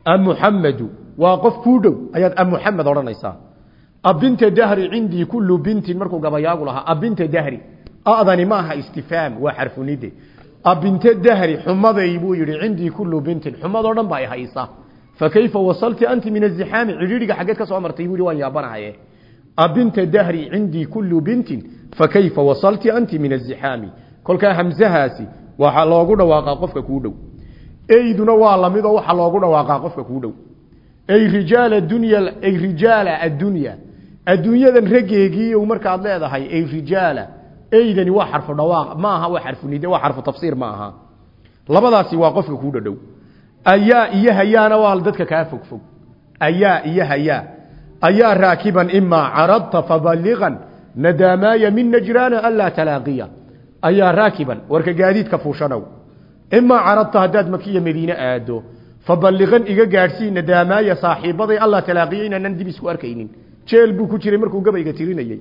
Amuxamedu waa qof kuu dhow ayaad amuxamed odhanaysaa. Abinta dahri cindii kullu bintin markuu gabayaagu lahaa abinta dahri adani ma aha istifaam waa xarfunide abinta dahri xumaday buu yidhi cindii kullu bintin xumadoo dhan baa haysa fa kayfa wasalti anti min azixaami cidhiidhiga xaggeed ka soo martay yidhi waan yaabanahaye abinta dahri cindii kullu bintin fa kayfa wasalti anti min azixaami kolkaa hamsahaasi waxaa loogu dhawaaqaa qofka kuu dhow eyduna waa la mid oo waxaa loogu dhawaaqaa qofka kuu dhow ay rijaal adunya ay rijaala addunya adduunyadan raggeegii markaad leedahay ay rijaala eydani waa xarfu dhawaaq ma aha waa xarfu nide waa xarfu tafsiir ayaa iyo hayaana waa dadka kaa fog fog. Ayaa iyo hayaa. Ayaa raakiban imaa caradta fabaligan nadaamaaya min najraana anlaa talaaqiya. Ayaa raakiban warka gaadiidka fuushanow imaa caradta haddaad makiya madiine aado fabaligan iga gaadhsii nadaamaaya saaxiibaday allah talaaqiya inaanan dib isku arkaynin. Jeel buu ku jiray markuu gabayga tirinayey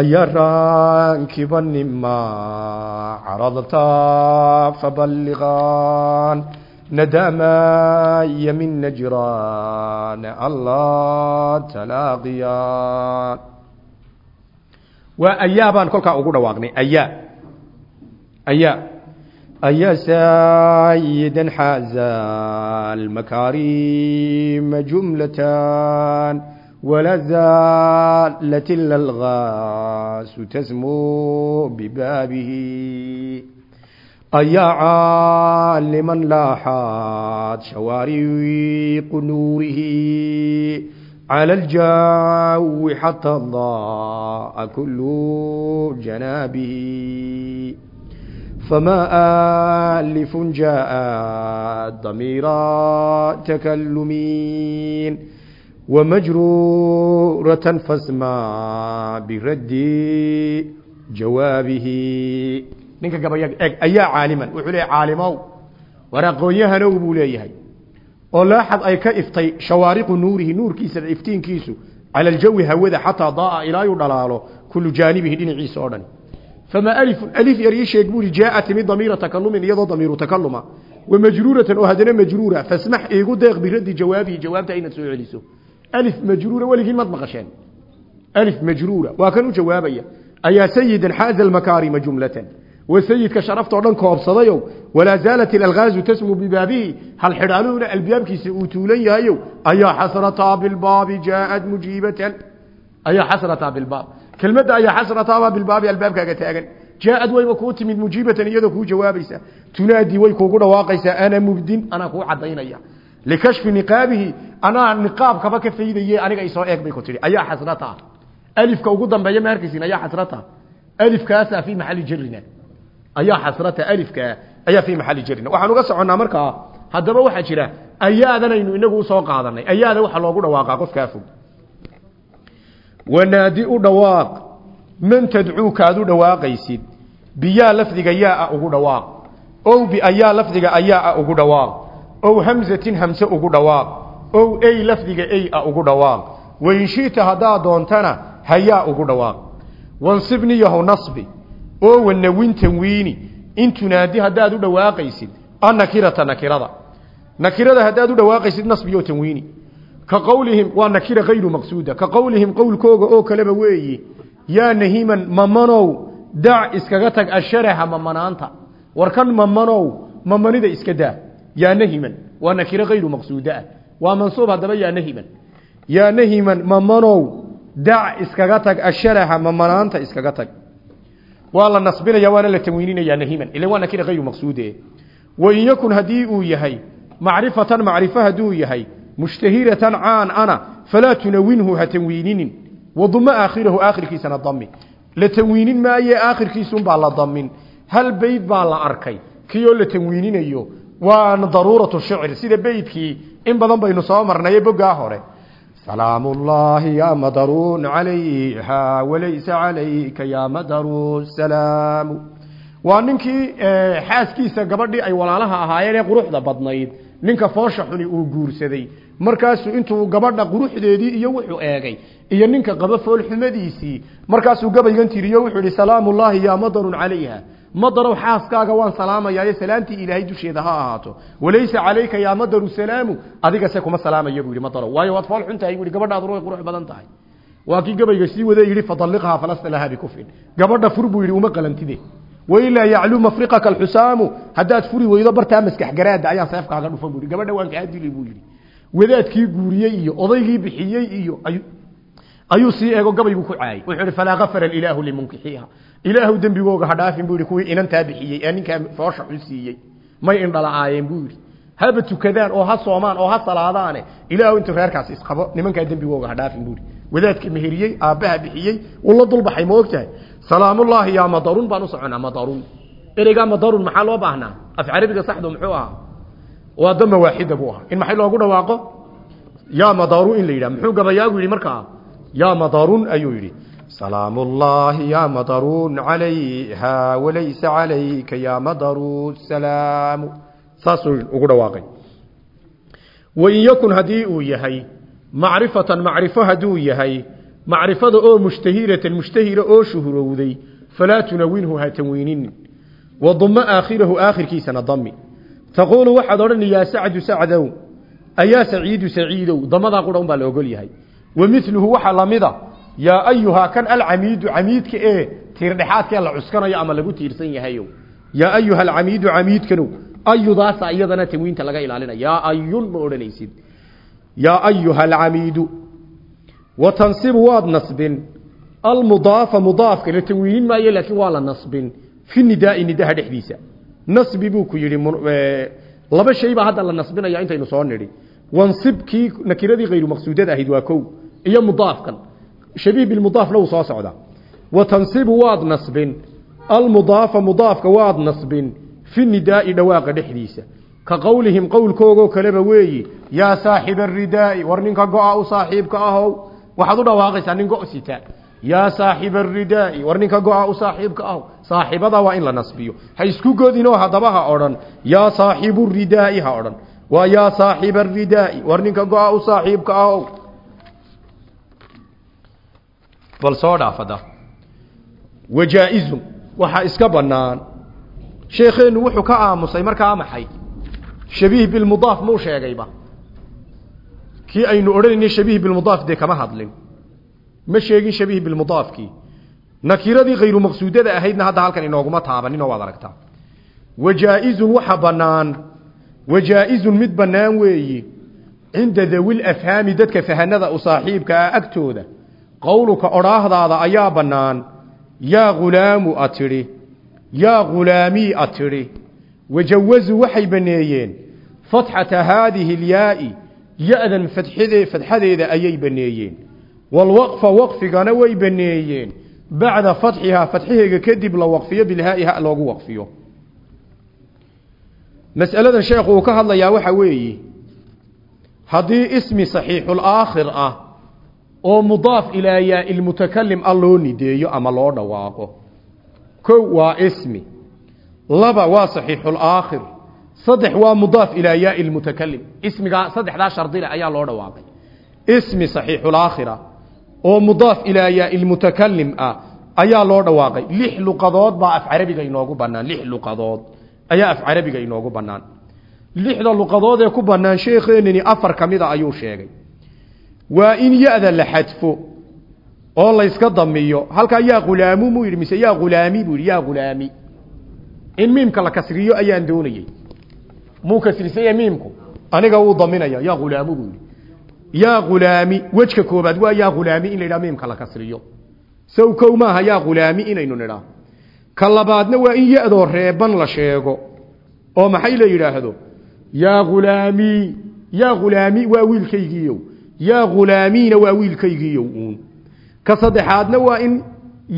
ayaa raakiban imaa caradta fabaligan nadaamaaya min najraan allah talaaqiya waa ayaa baan kolkaa ugu dhawaaqnay ayaa ayaa ayaa saayidan xaaza almakaarima jumlatan ولا زالت إلا الغاس تسمو ببابه ayaa caaliman laaxaad shawaariiqu nuurihi cala aljaawi xataa da'a kullu janaabihi famaa aalifun jaa'a damiira takallumiin wamajruuratan fasmaa biraddi jawaabihi ninka gabayag eg ayaa caaliman. Wuxuu leeyahay caalimow waraaqoonyahanow buu leeyahay. Oo laaxad ay ka iftay shawaariqu nuurihi nuurkiisa iftiinkiisu cala aljawi hawada xataa daaa ilaa uu dhalaalo kullu jaanibihi dhinaciisa oo dhan. Fama alifun alif yar ii sheeg buuri jaaa timid damiira takalumin iyadoo damiiru takaluma wa majruuratan oo haddana majruura. Fasmax iigu deeq biraddi jawaabihi jawaabta inaad soo celiso. Alif majruura weligiin mad maqasheen. Alif majruura waa kan u jawaabaya. Ayaa sayidan xaaza almakaarima jumlatan wasayidka sharaftoo dhan koobsadayo walaa zaalat ilalgaazu tasmu bibaabihi hal xidhaanuhuna albaabkiisa uu tuulan yahayo ayaa xasrataa bilbaabi jaaad mujiibatan ayaa xasrataa bilbaab kelmadda ayaa xasrataabaa bilbaabi albaabkaaga taagan jaaad wayba kuu timid mujiibatan iyadoo kuu jawaabaysa tunaadii way kuugu dhawaaqaysaa ana mubdin anaa kuu cadaynaya likashfi niqaabihi anaa niqaabkaba ka faydaye aniga isoo eeg bay ku tihi ayaa xasrataa alifka ugu dambeeya maarkaysin ayaa xasrataa alifkaasaa fii maxali jarina ayaa xasrata alifka ayaa fi maxalli jarina waxaan uga soconnaa markaa haddaba waxaa jira ayaadanaynu inagu u soo qaadanay. Ayaada waxa loogu dhawaaqaa qofkaa fog. Wanaadi u dhawaaq man tadcuukaad u dhawaaqaysid biyaa lafdiga yaa ugu dhawaaq. Ow biayaa lafdiga ayaa ugu dhawaaq. Ow hamzatin hamse ugu dhawaaq. Ow ey lafdiga ey a ugu dhawaaq. Wainshita haddaad doontana hayaa ugu dhawaaq. Wansibniyahu nasbi oo wanawin tanwiini in tunaadi haddaad u dhawaaqaysid annakirata nakirada. Nakirada haddaad u dhawaaqaysid nasbiyo tanwiini ka qowlihim waa nakira hayru maqsuuda. Ka qowlihim qowlkooga oo kaleba weeyi yaa nahiman mamanow dac iskaga tag asharaha mamanaanta war kan mamanow mamanida iska daa. Yaa nahiman waa nakiro hayru maqsuuda. Ah waa mansuub haddaba yaa nahiman yaa nahiman mamanow dac iskaga tag asharaha mamanaanta iskaga tag waa la nasbinaya waana la tanwiininaya nahiman. Ila waa nakira hayru maqsuude. Wa in yakun haddii uu yahay macrifatan macrifo hadduu yahay mushtahiratan caan ana falaa tunawinhu ha tanwiininin waduma aakhirahu aakhirkiisana dami la tanwiinin maaye aakhirkiisunbaa la damin hal beyd baa la arkay kiyoo la tanwiininayo waana daruuratu shicr sida beydkii in badan baynu soo marnaye bogaa ullaahi ya madaruun calayha walaysa calayka ya madaru salaamu waa ninkii xaaskiisa gabadhii ay walaalaha ahaayeen ee quruxda badnayd. Ninka foosha xuni uu guursaday. Markaasuu intuu gabadha quruxdeedii iyo wuxuu eegay. Iyo ninka qaba foolxumadiisii markaasuu gabaygan tiriyo wuxuu yihi salaamullaahi ya madarun calayha madarow xaaskaaga waan salaamayaayo salaamtii ilaahay dusheeda ha ahaato. Walaysa calayka yaa madaru salaamu? Adigase kuma salaamaya buu yidhi madarow waayo waad fool xun tahay buu yidhi gabadhaaduna way qurux badan tahay. Waa kii gabayga sii wada yidhi fadalliqhaa falasta lahaa bikufrin. Gabadha fur buu yidhi uma qalantide. Wailaa yaclu mafriqaka alxusaamu. Haddaad furi weydo bartaa maskax garaada ayaan seefkaaga dhufan buu yidhi. Gabadha waan kaa dili buu yidhi. Wadaadkii guuriyey iyo odaygii bixiyey iyo ayuu sii eego gabay buu ku caayay. Wuxuu yidhi falaa limunkixiha ilaahu dembigooga ha dhaafin kuwii inantaa bixiyey ee ninkaa foosha siiyey may indhala'aayeen buu yidhi. Haba tukadaan oo ha soomaan oo ha salaadaane ilaahu intuu reerkaas isqabo nimankaa dembigooga ha dhaafin wadaadka meheriyey aabbaha bixiyey uu dulbaxay ma ogtahay? Salaamullaahi yaa madarun baan u soconaa madarun. Ereygaa madarun maxaa loo baahnaa? Af carabiga saxdu muxuu ahaa? Waa dama waaxida buu ahaa. In maxay loogu dhawaaqo? Yaa madaru in la yidhaha. Muxuu gabayaagu yidhi markaa? Yaa madarun ayuu yidhi salaam ullaahi yaa madarun calayha walaysa calayka yaa madaru salaamu saasuu ugu dhawaaqay wain yakun haddii uu yahay macrifatan macrifo hadduu yahay macrifada oo mushtahiratan mushtahira oo shuhrowday falaa tunawinhu ha tanwiininin waduma aakhirahu aakhirkiisana dami taquulu waxaad odhani yaa sacdu sacdow ayaa saciidu saciidow. Damadaa qura un baa la ogol yahay. Wa miluhu waxaa lamida yaa ayuhaa kan alcamiidu camiidka ee tiirdhexaadkee la cuskanayo ama lagu tiirsan yahayo. Yaa ayuha alcamiidu camiidkanow ayudaasa iyadana tanwiinta laga ilaalina yaa ayun ma odhanaysid. Yaa ayuha alcamiidu wa tansibu waad nasbin. Almudaafa mudaafka la tanwiinin maayo laakiin waa la nasbin. Fi nidaai nidaha dhexdiisa. Nasbi buu ku yidhi laba shay baa hadda la nasbinaya intaynu soo nidhi. Wansib kii nakiradii hayru maqsuudada ahayd waa kow iyo mudaafkan shabiih bilmudaafna wuu soo socdaa wa tansibu waad nasbin almudaafa mudaafka waad nasbin fi nidaai dhawaaqa dhexdiisa ka qowlihim qowlkoogoo kaleba weeyi yaa saaxiba aridaa'i war ninka go-a u saaxiibka ahow waxaad u dhawaaqaysaa nin go' sita yaa saaxiba aridaa'i war ninka go-a u saaxiibka ahow saaxiibada waa in la nasbiyo ha isku godinoo haddaba ha odhan yaa saaxibu ridaa'i ha odhan waa yaa war ninka go-a u saaxiibka ahow bal soo dhaafada. Wajaa-izun. Waxaa iska bannaan. Sheekheennu wuxuu ka aamusay markaa maxay? Shabiih bilmudaaf muu sheegayba? Kii aynu odhanaynay shabiih bilmudaaf dee kama hadlin. Ma sheegin shabiih bilmudaafkii nakiradii hayru maqsuudada ahaydna hadda halkan inooguma taabaninoo waad aragtaa wajaa-izun waxa bannaan. Wajaa-izun mid bannaan weeyi. Cinda dawil afhaami dadka fahanada u saaxiibka ah agtooda qowluka odhaahdaada ayaa bannaan yaa hulaamu a tidhi. Yaa khulaamii a tidhi. Wajawazuu waxay baneeyeen fatxata haadihi اlyaai ya-dan fadxadeeda ayay baneeyeen walwaqfa waqfigana way baneeyeen bacda fatxihaa fadxaheega kadib la waqfiyo bilhaai ha loogu waqfiyo. Mas'aladan sheekhu uu ka hadlayaa waxa weeye haddii ismi saxiixulaakhir ah oo mudaaf ilaa yaai lmutakalim a loo nideeyo ama loo dhawaaqo. Kow waa ismi laba waa saxiixulaakhir saddex waa mudaaf ilaa yaai lmutakalim ismigaa saddexdaa shardile ayaa loo dhawaaqay. Ismi saxiixulaakhira oo mudaaf ilaa lmutakalim ah ayaa loo dhawaaqay. Lix luqadood baa af carabiga inoogu bannaan lix luqadood ayaa af carabiga inoogu bannaan. Lixda luqadood ee ku bannaan sheekheenani afar ka mida ayuu sheegay waa in ya-da la xadfo oo layska damiyo. Halkaa yaa khulaamu muu yidhi mise yaa khulaami buu yidhi yaa khulaami in miimka la kasriyo ayaan doonayey. Muu kasrisaya miimku? Aniga wuu daminaya yaa khulaamu buu yidhi. Yaa khulaami wejka koobaad waa yaa khulaami in la miimka la kasriyo. Sow kow maaha yaa khulaami inaynu nidhaa ka labaadna waa in ya-doo reeban la sheego oo maxay la yidhaahdo? Yaa ghulaamii yaa ghulaami waa wiilkaygiiyow yaa ghulaamiina waa wiilkaygiiyow uun. Ka saddexaadna waa in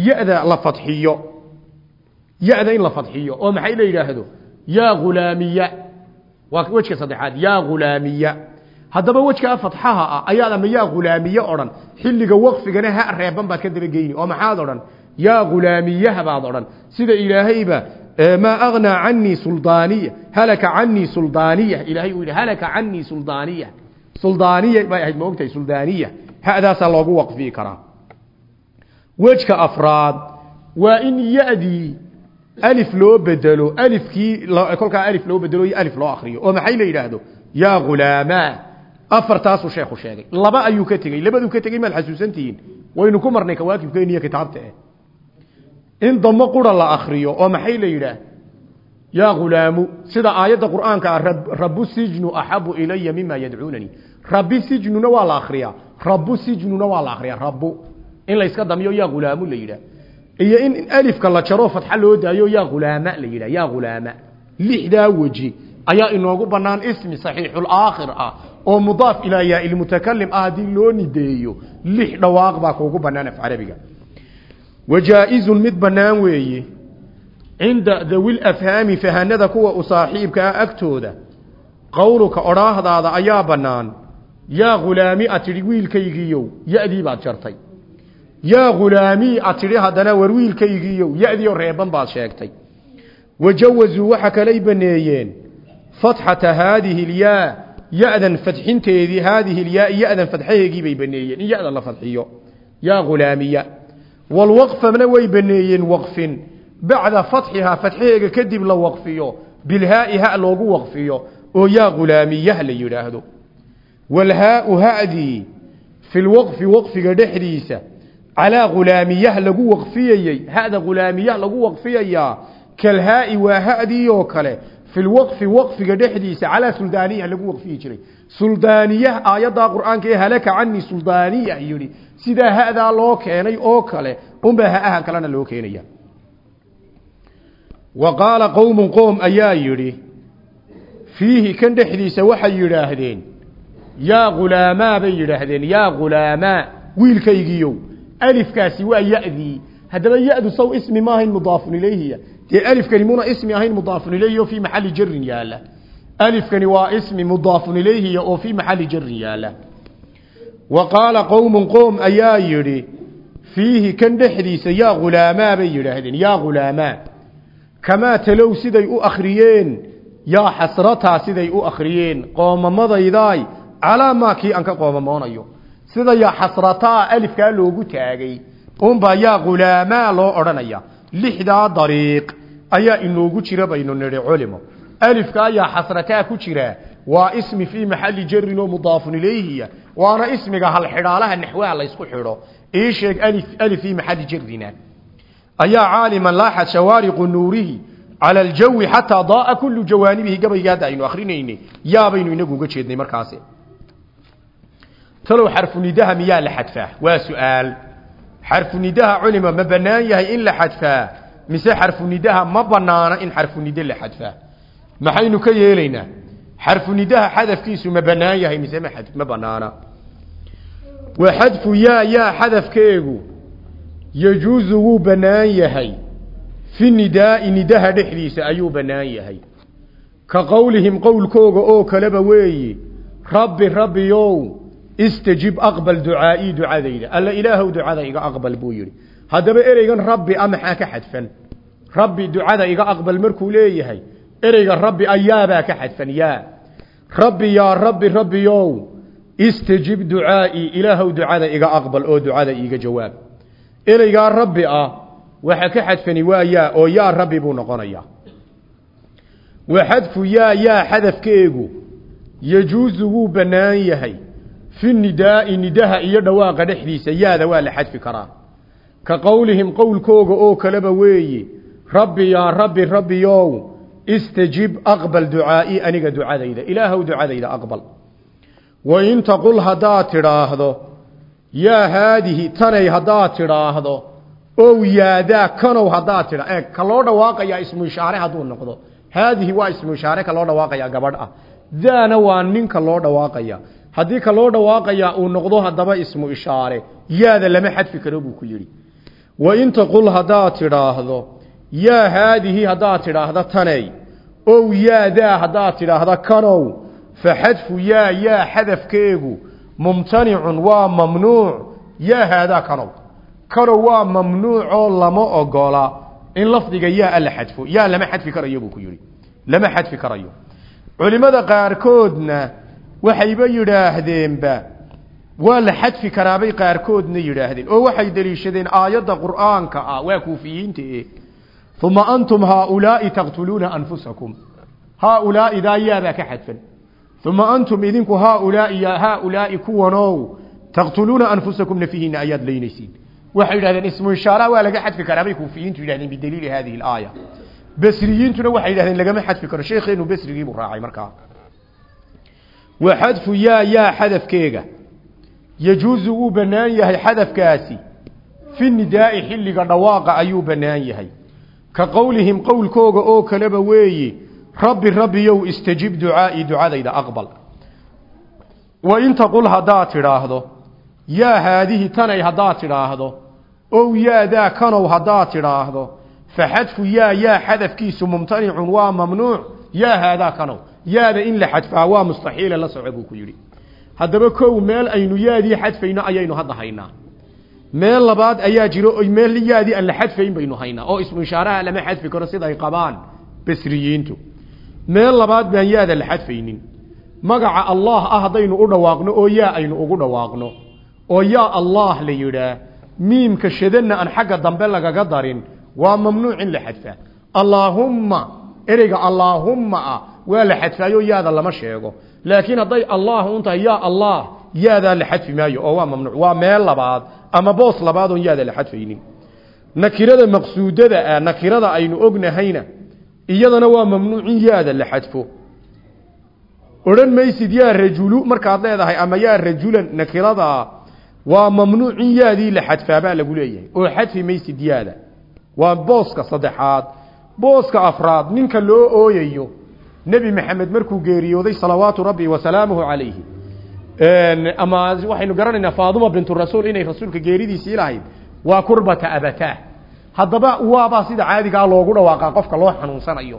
ya-da la fadxiyo. Ya-da in la fadxiyo oo maxay la yidhaahdo? Yaa ghulaamiya waa wejka saddexaad yaa ghulaamiya haddaba wejkaa fatxaha ah ayaad ama yaa ghulaamiye odhan xilliga waqfigana ha reeban baad ka dabageyni oo maxaad odhan yaa ghulaamiyaha baad odhan. Sida ilaahayba maa agnaa canii suldaaniya halaka canii suldaaniya. Suldaaniya suldaaniya bay ahayd ma ogtahay suldaaniya. Hadaasaa loogu waqfiyi karaa. Wejka afraad waa in ya-dii alif loo bedelo alifkii kolkaa alif loo bedelo alif loo akriyo oo maxay la yidhaahdo? Yaa ghulaamaa afartaasuu sheekhu sheegay. Laba ayuu ka tegey labaduu ka tegey maad xasuusantihiin waynu ku marnay kawaakibkeeni iyo kitaabta eh. In damo qura la akriyo oo maxay la yidhaah yaa ghulaamu sida aayadda qur'aanka ah rabu sijnu axabu ilaya mima yadcuunanii rabi sijnuna waa la akriyaa rabu sijnuna waa la akriyaa rabu in la iska damiyo yaa ghulaamu la yidhaah. Iyo in alifka la jaro fatxa loo daayo yaa ghulaama la yidhah yaa ghulaama. Lixdaa weji ayaa inoogu bannaan ismi saxiixulaakhir ah oo mudaaf ilaa yaa ilmutakalim ah haddii loo nideeyo. Lix dhawaaq baa cinda dawil afhaami fahanada kuwa u saaxiibka ah agtooda qowluka odhaahdaada ayaa bannaan yaa ghulaami a tidhi wiilkaygiiyow ya-dii baad jartay yaa ghulaamii a tidhi haddana war wiilkaygiiyow ya-diioo reeban baad sheegtay wajawazuu waxa kalay baneeyeen fatxata haadihi lyaa ya-dan fadxinteedii haadihi lyaa ya-dan fadxaheegii bay baneeyeen in ya-da la fadxiyo yaa way baneeyeen bacda fatxihaa fatxaheega kadib la waqfiyo bilhaai ha loogu waqfiyo oo yaa ghulaamiyah la yidhaahdo walhaau haddii fi lwaqfi waqfiga dhexdiisa calaa ghulaamiyah lagu waqfiyayey hada ghulaamiyah lagu waqfiyayaa kalhaai waa haddii oo kale fi lwaqfi waqfiga dhexdiisa calaa suldaaniyah lagu waqfiyi jiray suldaaniyah aayaddaa qur'aanka ee halaka canii suldaaniyah yidhi sidaa hadaa loo keenay oo kale unbaa ha-aha loo keenaya wa qaala qowmun qoom ayaa yidhi fiihi kan dhexdiisa waxay yidhaahdeen yaa ghulaamaa bay yidhaahdeen yaa ghulaamaa wiilkaygiiyow alifkaasi waa ya-dii haddaba ya-du saw ismi ma ahayn mudaafun ilayhiya dee alifkani muna ismi ahayn mudaafun ilayhi oo fii maxalli jarin yaalla alifkani waa ismi mudaafun ilayhiya oo fii maxalli jarin yaalla wa qaala qowmun qoom ayaa yidhi fiihi kan dhexdiisa yaa ghulaamaa bay yidhaahdeen yaa kamaa talow siday u akhriyeen? Yaa xasrataa siday u akhriyeen? Qoomamadaydaay calaa maa kii aan ka qoomamoonayo. Sida yaa xasrataa alifkaa loogu taagay. Unbaa yaa ghulaamaa loo odhanaya. Lixdaa dariiq ayaa inoogu jira baynu nidhi culimo. Alifkaa yaa xasrataa ku jira. Waa ismi fii maxalli jarin oo mudaafun ilayhiya. Waana ismiga hal xidhaalaha naxwaha laysku xidho. Ii sheeg alif fii maxalli jarina ayaa caaliman laaxad shawaariqu nuurihi cala aljawi xataa daaa kullu jawaanibihi gabayga hadda aynu akhrinaynay yaabaynu inagu uga jeednay markaasi talow xarfu nidaha miyaa la xadfaa? Waa su'aal. Xarfu nidaha culima ma bannaan yahay in la xadfaa mise xarfu nidaha ma banaana in xarfu nide la xadfaa? Maxaynu ka yeelaynaa? Xarfu nidaha xadafkiisu ma bannaan yahay mise ma banaana wa xadfu yaa yaa xadafkeegu yajuusu wuu bannaan yahay. Fi nidaa'i nidaha dhexdiisa ayuu bannaan yahay. Ka qowlihim qowlkooga oo kaleba weeye rabbi rabbiyow istajib aqbal ducaa'ii ducadayda. Alla ilaahow ducada iga aqbal buu yidhi. Haddaba ereygan rabbi a maxaa ka xadfan? Rabbi ducada iga aqbal markuu leeyahay ereyga rabbi ayaabaa ka xadfan yaa. Rabbi yaa rabbi rabbiyow istajib ducaa'ii ilaahow ducada iga aqbal oo ducada iiga jawaab ereygaa rabbi ah waxa ka xadfani waa yaa oo yaa rabbi buu noqonayaa wa xadfu yaa yaa xadafkeegu yajuusu wuu bannaan yahay. Fi nidaa'i nidaha iyo dhawaaqa dhexdiisa yaada waa la xadfi karaa. Ka qowlihim qowlkooga oo kaleba weeye rabbi yaa rabbi rabbiyow istajib aqbal ducaa'ii aniga ducadayda ilaahow ducadayda aqbal. Wa in taqul haddaad tidhaahdo yaa haadihi tanay haddaad tidhaahdo ow yaadaa kanow haddaad tidha ee ka loo dhawaaqayaa ismu ishaare hadduu noqdo. Haadihi waa ismu ishaare ka loo dhawaaqayaa gabadh ah. Daana waa ninka loo dhawaaqaya haddii ka loo dhawaaqayaa uu noqdo haddaba ismu ishaare yaada lama xadfi karo buu ku yidhi. Wa in taqul haddaad tidhaahdo yaa haadihi haddaad tidhaahdo taney ow yaadaa haddaad tidhaahdo kanow fa xadfu yaa yaa xadafkeegu mumtanicun waa mamnuuc yaa haadaa kanow. Kanow waa mamnuucoo lama ogola in lafdiga yaa la xadfo yaa lama xadfi karayo buu ku yidhi. Lama xadfi karayo. Culimmada qaarkoodna waxayba yidhaahdeenba waa la xadfi karaabay qaarkoodna yidhaahdeen oo waxay deliishadeen aayadda qur'aanka ah waa kuufiyiinta e uma antum haaulaai taqtuluuna anfusakum. Haaulaai daa yaabaa ka xadfan uma antum idinku haaulaai ya haaulaai kuwanow taqtuluuna anfusakum nafihiina ayaad leynaysiin waxay yidhahdeen ismu ishaaraha waa laga xadfi karaabay kuufiyiintu yidhahdeen bidaliili hadihi alaaya basriyiintuna waxay yidhahdeen lagama xadfi karo sheekheenu basrigiibuu raacay markaa wa xadfu yaa yaa xadafkeega yajuusu wuu bannaan yahay xadafkaasi fi nidaa'i xilliga dhawaaqa ayuu bannaan yahay ka qowlihim qowlkooga oo kaleba weeye rabbi rabbiyow istajib ducaa'ii ducadayda aqbal. Wa in taqul haddaad tidhaahdo yaa haadihi tanay haddaad tidhaahdo ow yaadaa kanow haddaad tidhaahdo fa xadfu yaa yaa xadafkiisu mumtanicun waa mamnuuc yaa haadaa kanow yaada in la xadfaa waa mustaxiila la soco buu ku yidhi. Haddaba kow meel aynu yaadii xadfayno ayaynu hadda haynaa. Meel labaad ayaa jiro meel yaadii aan la xadfayn baynu haynaa oo ismu ishaaraha lama xadfi karo sida ay qabaan basriyiintu meel labaad baan yaada la xadfaynin. Magaca allah ah haddaynu u dhawaaqno oo yaa aynu ugu dhawaaqno. Oo yaa allah la yidhaah miimka shadana aan xagga dambe lagaga darin waa mamnuuc in la xadfaa allaahumma ereyga allaahumma ah waa la xadfaayo yaada lama sheego. Laakiin hadday allah un tahay yaa allah yaadaa la xadfi maayo oo waa mamnuuc. Waa meel labaad ama boos labaad oon yaada la xadfaynin. Nakirada maqsuudada ah nakirada aynu ognahayna iyadana waa mamnuuc in yaada la xadfo. Odhan maysid yaa rajulu markaad leedahay ama yaa rajulan nakirada waa mamnuuc in yaadii la xadfaabaa lagu leeyahay. Oo xadfi maysid yaada waa booska saddexaad booska afraad ninka loo ooyayo. Nebi maxamed markuu geeriyooday salawaatu rabbi wasalaamuhu calayhi ama waxaynu garanaynaa faaduma bintu rasuul inay rasuulka geeridiisii lahayd waa kurbata abataa haddaba waabaa sida caadigaa loogu dhawaaqaa qofka loo xanuunsanayo.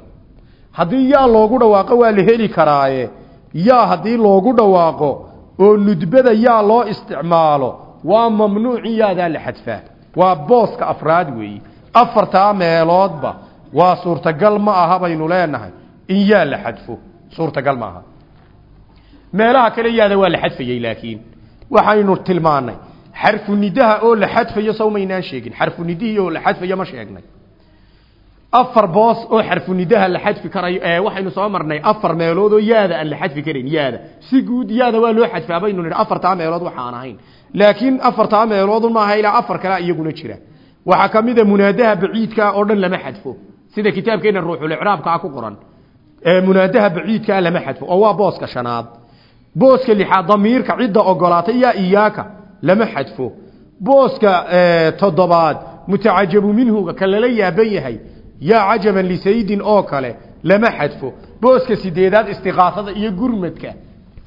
Haddii yaa loogu dhawaaqo waa la heli karaaye. Yaa haddii loogu dhawaaqo oo nudbada yaa loo isticmaalo waa mamnuucin yaadaa la xadfaa. Waa booska afraad weeyi. Afartaa meeloodba waa suurtagal ma aha baynu leenahay in yaa la xadfo. Suurtagal ma aha. Meelaha kale yaada waa la xadfayey laakiin. Waxaynu tilmaanay xarfu nidaha oo la xadfayo sawmaynaan sheegin. Xarfu nidihii oo la xadfayo ma sheegnay. Afar boos oo xarfu nidaha la xadfi karayo waxaynu soo marnay afar meelood oo yaada aan la xadfi karin yaada. Si guud yaada waa loo xadfaa baynu nidhi afartaa meelood waxaan ahayn. Laakiin afartaa meelood maaha ilaa afar kale iyaguna jira. Waxaa ka mid a munaadaha baciidkaa oo dhan lama xadfo. Sida kitaabkeena ruuxulicraabkaa ku qoran. Munaadaha baciidkaa lama xadfo oo waa booska shanaad. Booska lixaad damiirka cidda ogolaatay yaa iyaaka lama xadfo booska toddobaad mutacajabu minhuga ka lala yaaban yahay yaa cajaban lisaydin oo kale lama xadfo booska sideedaad istiqaasada iyo gurmadka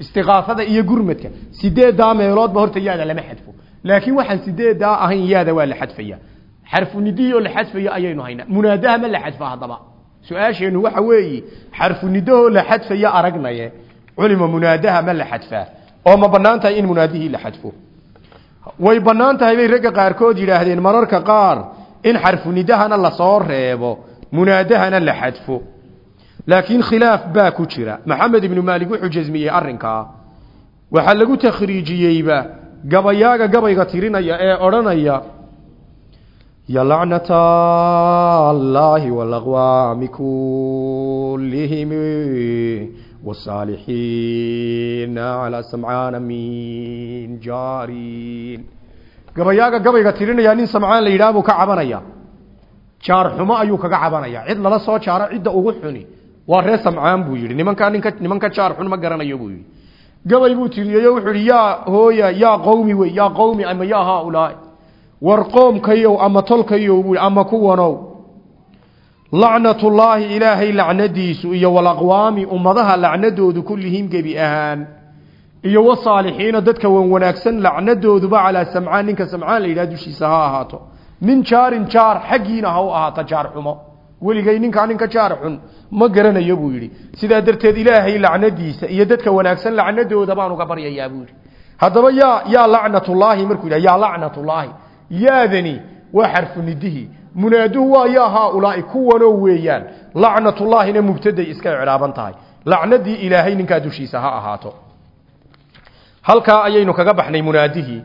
istiqaasada iyo gurmadka sideedaa meeloodba horta yaada lama xadfo laakiin waxaan sideedaa ahayn yaada waa la xadfaya xarfu nidihii oo la xadfayo ayaynu haynaa munaadaha ma la xadfa haddaba su'aasheennu waxa weeye xarfu nidahoo la xadfaya aragnaye culima munaadaha ma la xadfaa oo ma bannaan tahay in munaadihii la way bannaan tahay bay ragga qaarkood yidhaahdeen mararka qaar in xarfu nidahana la soo reebo munaadahana la xadfo. Laakiin khilaaf baa ku jira. Maxamed ibnu maalik wuxuu jasmiyey arrinkaa waxaa lagu takhriijiyeyba gabayaaga gabayga tirinaya ee odhanaya ya lacnata allaahi walaqwaami kullihim wasaalixiina calaa samcaana min jaarin gabayaaga gabayga tirinaya nin samcaan la yidhaha buu ka cabanaya. Jaar xumo ayuu kaga cabanaya. Cid lala soo jaaro cidda ugu xuni. Waa reer samcaan buu yidhi. Nimankaa ninka nimanka jaar xun ma garanayo buu yidhi. Gabay buu tiriyeyo wuxuu yidhi yaa hooya yaa qowmi wey yaa qowmi ama yaa haaulaai. War qoomkayow lacnatullaahi ilaahay lacnadiisu iyo walaqwaami ummadaha lacnadoodu kullihim gebi ahaan iyo wasaalixiina dadka wan wanaagsan lacnadooduba calaa samcaan ninka samcaan la yidhaha dushiisa ha ahaato. Min jaarin jaar xaggiina ha u ahaato jaar xumo. Weligay ninkaa ninka jaar xun ma garanayo buu yidhi. Sidaa darteed ilaahay lacnadiisa iyo dadka wanaagsan lacnadooda baan uga baryayaa buu yidhi. Haddaba yaa yaa lacnatullaahi markuu yidhah yaa lacnatullaahi yaadani waa xarfu nidihi munaaduhu waa yaa haaulaai kuwanoo weeyaan. Lacnatullaahina mubtaday iska icraaban tahay. Lacnadii ilaahay ninkaa dushiisa ha ahaato. Halkaa ayaynu kaga baxnay munaadihii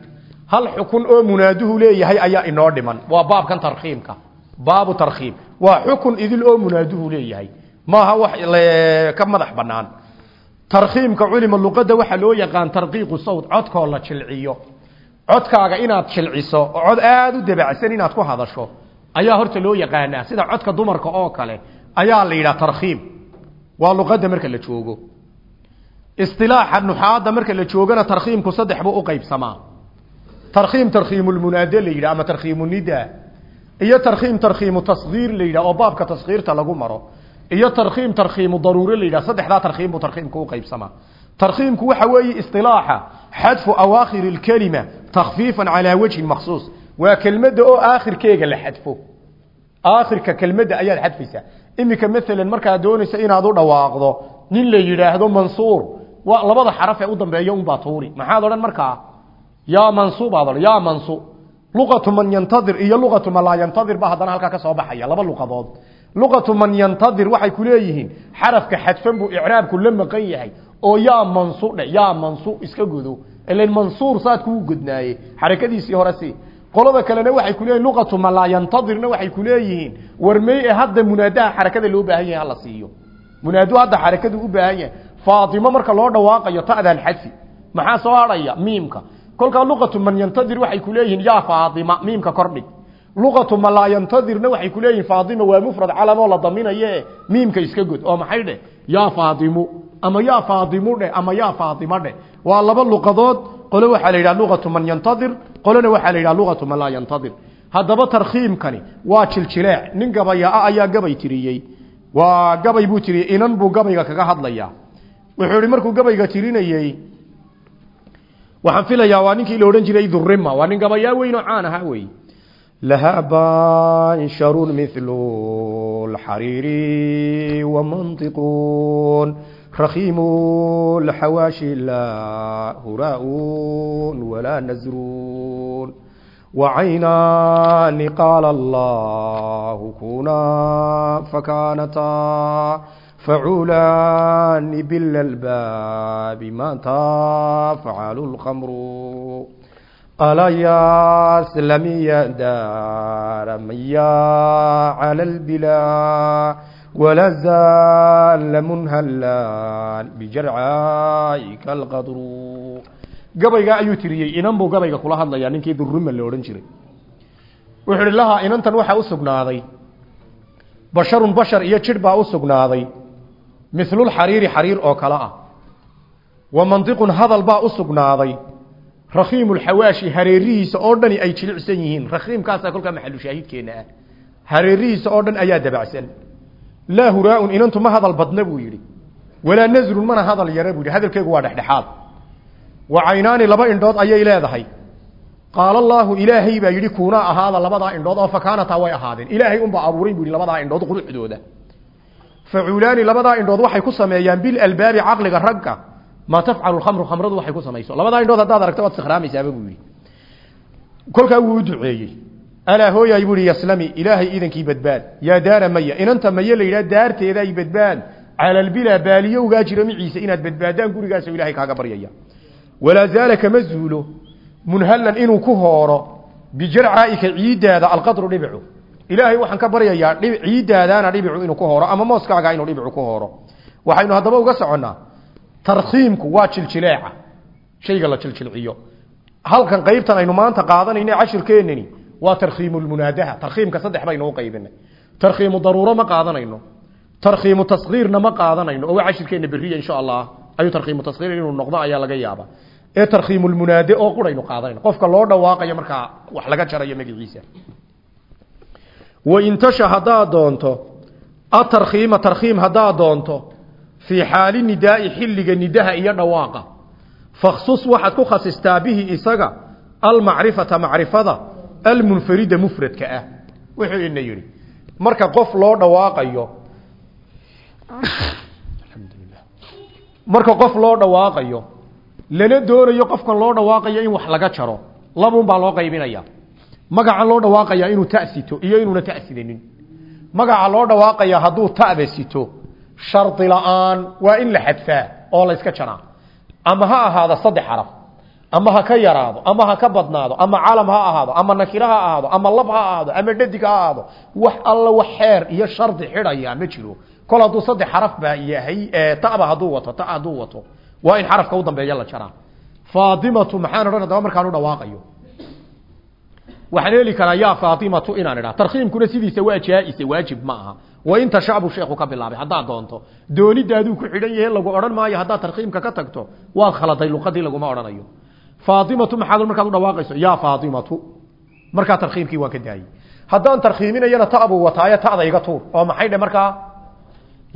hal xukun oo munaaduhu leeyahay ayaa inoo dhiman. Waa baabkan tarkiimka baabu tarkiim waa xukun idil oo munaaduhu leeyahay. Maaha wax ka madax banaan tarkiimka culima luqadda waxaa loo yaqaan tarqiiqu sawt codkoo la jilciyo. Codkaaga inaad jilciso oo cod aada u dabacsan inaad ku hadasho ayaa horta loo yaqaanaa sida codka dumarka oo kale ayaa la yidhaha tarkiim waa luqadda marka la joogo. Isilaaxa nuxaadda marka la joogana tarkiimku saddex buu uqaybsamaa tarkiim tarkiimulmunaade la yidhah ama tarkiimunida iyo tarkiim tarkiimu tasgiir la yidhah oo baabka taskiirta lagu maro. Iyo tarkiim tarkiimu daruure la yidhah saddexdaa tarkiim buu tarkiimku uqaybsamaa tarkiimku waxa weeye isilaaxa xadfu awaakhiri lkelima takfiifan calaa wajhin maksuus waa kelmadda oo aakhirkeega la xadfo. Aakhirka kelmadda ayaad xadfaysaa. Iminka maalan markaad doonaysa inaad u dhawaaqdo nin la yidhaahdo mansuur waa labada xaraf ee u dambeeya unbaa tuuri. Maxaad odhan markaa? Yaa mansu baad odhan mansu luqatu man yantadir iyo luqatu man laa yantadir ba haddana halkaa ka soo baxaya laba luqadood. Luqatu man yantadir waxay ku leeyihiin xarafka xadfan buu icraabku la maqan oo yaa mansu dhe yaa mansu iska godo. Ilan mansuur saad kugu godnaaye. Xarakadiisii hore qolada kalena waxay ku leeyihiin luqatu man laa yantadirna waxay ku leeyihiin warmey ee hadda munaadaha xarakada loo baahan yahay hala siiyo. Munaadu hadda xarakadu u baahan yahay. Faatimo marka loo dhawaaqayo ta'dan xadfi maxaa soo hadhaya miimka. Kolkaa luqatu man yantadir waxay ku leeyihiin yaa faatima miimka kordhig. Luqatu man laa yantadirna waxay ku leeyihiin faatima waa mufrad calamoo la daminaye miimka iska god. Oo maxay dheh? Yaa faatimu ama yaa faatimu dheh ama yaa faatima dheh. Waa laba luqadood qolo waxaa la yidhaha luqatu man yantadir qolona waxaa la yidhaha luqatu man laa yantadir haddaba tarkiimkani waa jiljileec. Nin gabayaa ayaa gabay tiriyey. Waa gabay buu tiriyey. Inan buu gabayga kaga hadlayaa. Wuxuu ihi markuu gabayga tirinayey waxaan filayaa waa ninkii la odhan jiray durima waa nin gabayaa weyn oo caan ahaa wey lahaa bansharun milu lxariiri wamantiqun rakiimu lxawaashi laa huraun walaa nasrun وعينان قال الله كنا فكانتا فعولان بالالباب ما تفعل الخمر ألا يا سلمي يا دار ميا على البلا walazalla munhallaan bijarcaa'ika alqadru gabaygaa ayuu tiriyey inan buu gabayga kula hadlayaa ninkii durruma la odhan jiray wuxuu idhi lahaa inantan waxaa u sugnaaday basharun bashar iyo jidh baa u sugnaaday mislulxariiri xariir oo kale ah wa mantiqun hadal baa u sugnaaday rakhiimulxawaashi hareerihiisa oo dhani ay jilicsan yihiin rakhiimkaasaa kolkaa maxalushaahidkeenna ah hareerihiisa oo dhan ayaa dabacsan laa huraaun inantu ma hadal badna buu yidhi. Walaa nasrun mana hadal yara buu yidhi. Hadalkeegu waa dhexdhexaad. Wa caynaani laba indhood ayay leedahay. Qaala allaahu ilaahay baa yidhi kuunaa ahaada labadaa indhood oo fakaanataa way ahaadeen. Ilaahay unbaa abuuray buu yidhi labadaa indhood quruxdooda. Facuulaani labadaa indhood waxay ku sameeyaan bilalbaabi caqliga ragga. Maa tafcalu lkhamru khamradu waxay ku samayso. Labadaa indhood haddaad aragto waad sikraamaysaaba buu yidhi. Kolkaa wuu alaa hooyaay buu yihi yaslami ilaahay iidankii badbaad. Yaa daara maya inanta maye la yidhaha daarteeda ay badbaad cala albilaa baaliyowgaa jira miciisa inaad badbaadaan gurigaasoo ilahay kaaga baryaya. Walaa zaala kama zuulo. Munhallan inuu ku hooro bijarcaaika ciiddaada alqadru dhibicu. Ilaahay waxaan ka baryayaa ciiddaadaana dhibicu inuu ku hooro ama mooskaaga inuu dhibicu ku hooro. Waxaynu haddaba uga soconnaa tarkiimku waa jiljileeca. Shayga la jiljilciyo. Halkan qaybtan aynu maanta qaadanayna cashirkeenani waa tarkiimulmunaadaha tarkiimka saddex baynu qaybinay. Tarkiimu daruuro ma qaadanayno. Tarkiimu taskiirna ma qaadanayno. Oo waa cashirkeenna beriya insha allah. Ayuu tarkiimu taskiir inuu noqdo ayaa laga yaaba ee tarkiimulmunaade oo quraynu qaadanayno. Qofka loo dhawaaqayo markaa wax laga jarayo magaciisa. Wain tasha haddaad doonto atarkhiima tarkhiim haddaad doonto fii xaali nidaa'i xilliga nidaha iyo dhawaaqa. Fakhsus waxaad ku khasistaa bihi isaga almacrifata macrifada almunfarida mufradka ah. Wuxuu ina yidhi marka qof loo dhawaaqayo marka qof loo dhawaaqayo lana doonayo qofkan loo dhawaaqayo in wax laga jaro labuun baa loo qaybinaya magacan loo dhawaaqaya inuu ta sito iyo inuuna ta sidanin magaca loo dhawaaqaya hadduu ta'da sito shardi la'aan waa in la xadfaa oo la iska jaraa. Ama ha ahaado saddex xaraf ama ha ka yaraado ama ha ka badnaado ama calam ha ahaado ama nakiro ha ahaado ama lab ha ahaado ama dhadig ha ahaado wax alla wax xeer iyo shardi xidhaya ma jiro. Kol hadduu saddex xaraf baa yahay taba hadduu wato ta hadduu wato waa in xarafka u dambeeya la jaraa. Faatimatu maxaan odhan adaba markaan u dhawaaqayo. Waxaan heli karaa yaa faatimatu inaan idhaa tarkhiimkuna sidiisa waa jaa-ise waajib ma aha. Wa inta shacbu sheekhu ka bilaabay haddaad doonto. Doonidaaduu ku xidhan yahe lagu odhan maayo haddaad tarkhiimka ka tagto waad khaladay luqadii laguma odhanayo faatimatu maxaad markaad u dhawaaqayso? Yaa faatimatu markaa tarkhiimkii waan ka daayey. Haddaan tarkhiiminayana ta abuu wataayo ta'da iga tuur. Oo maxay dhe markaa?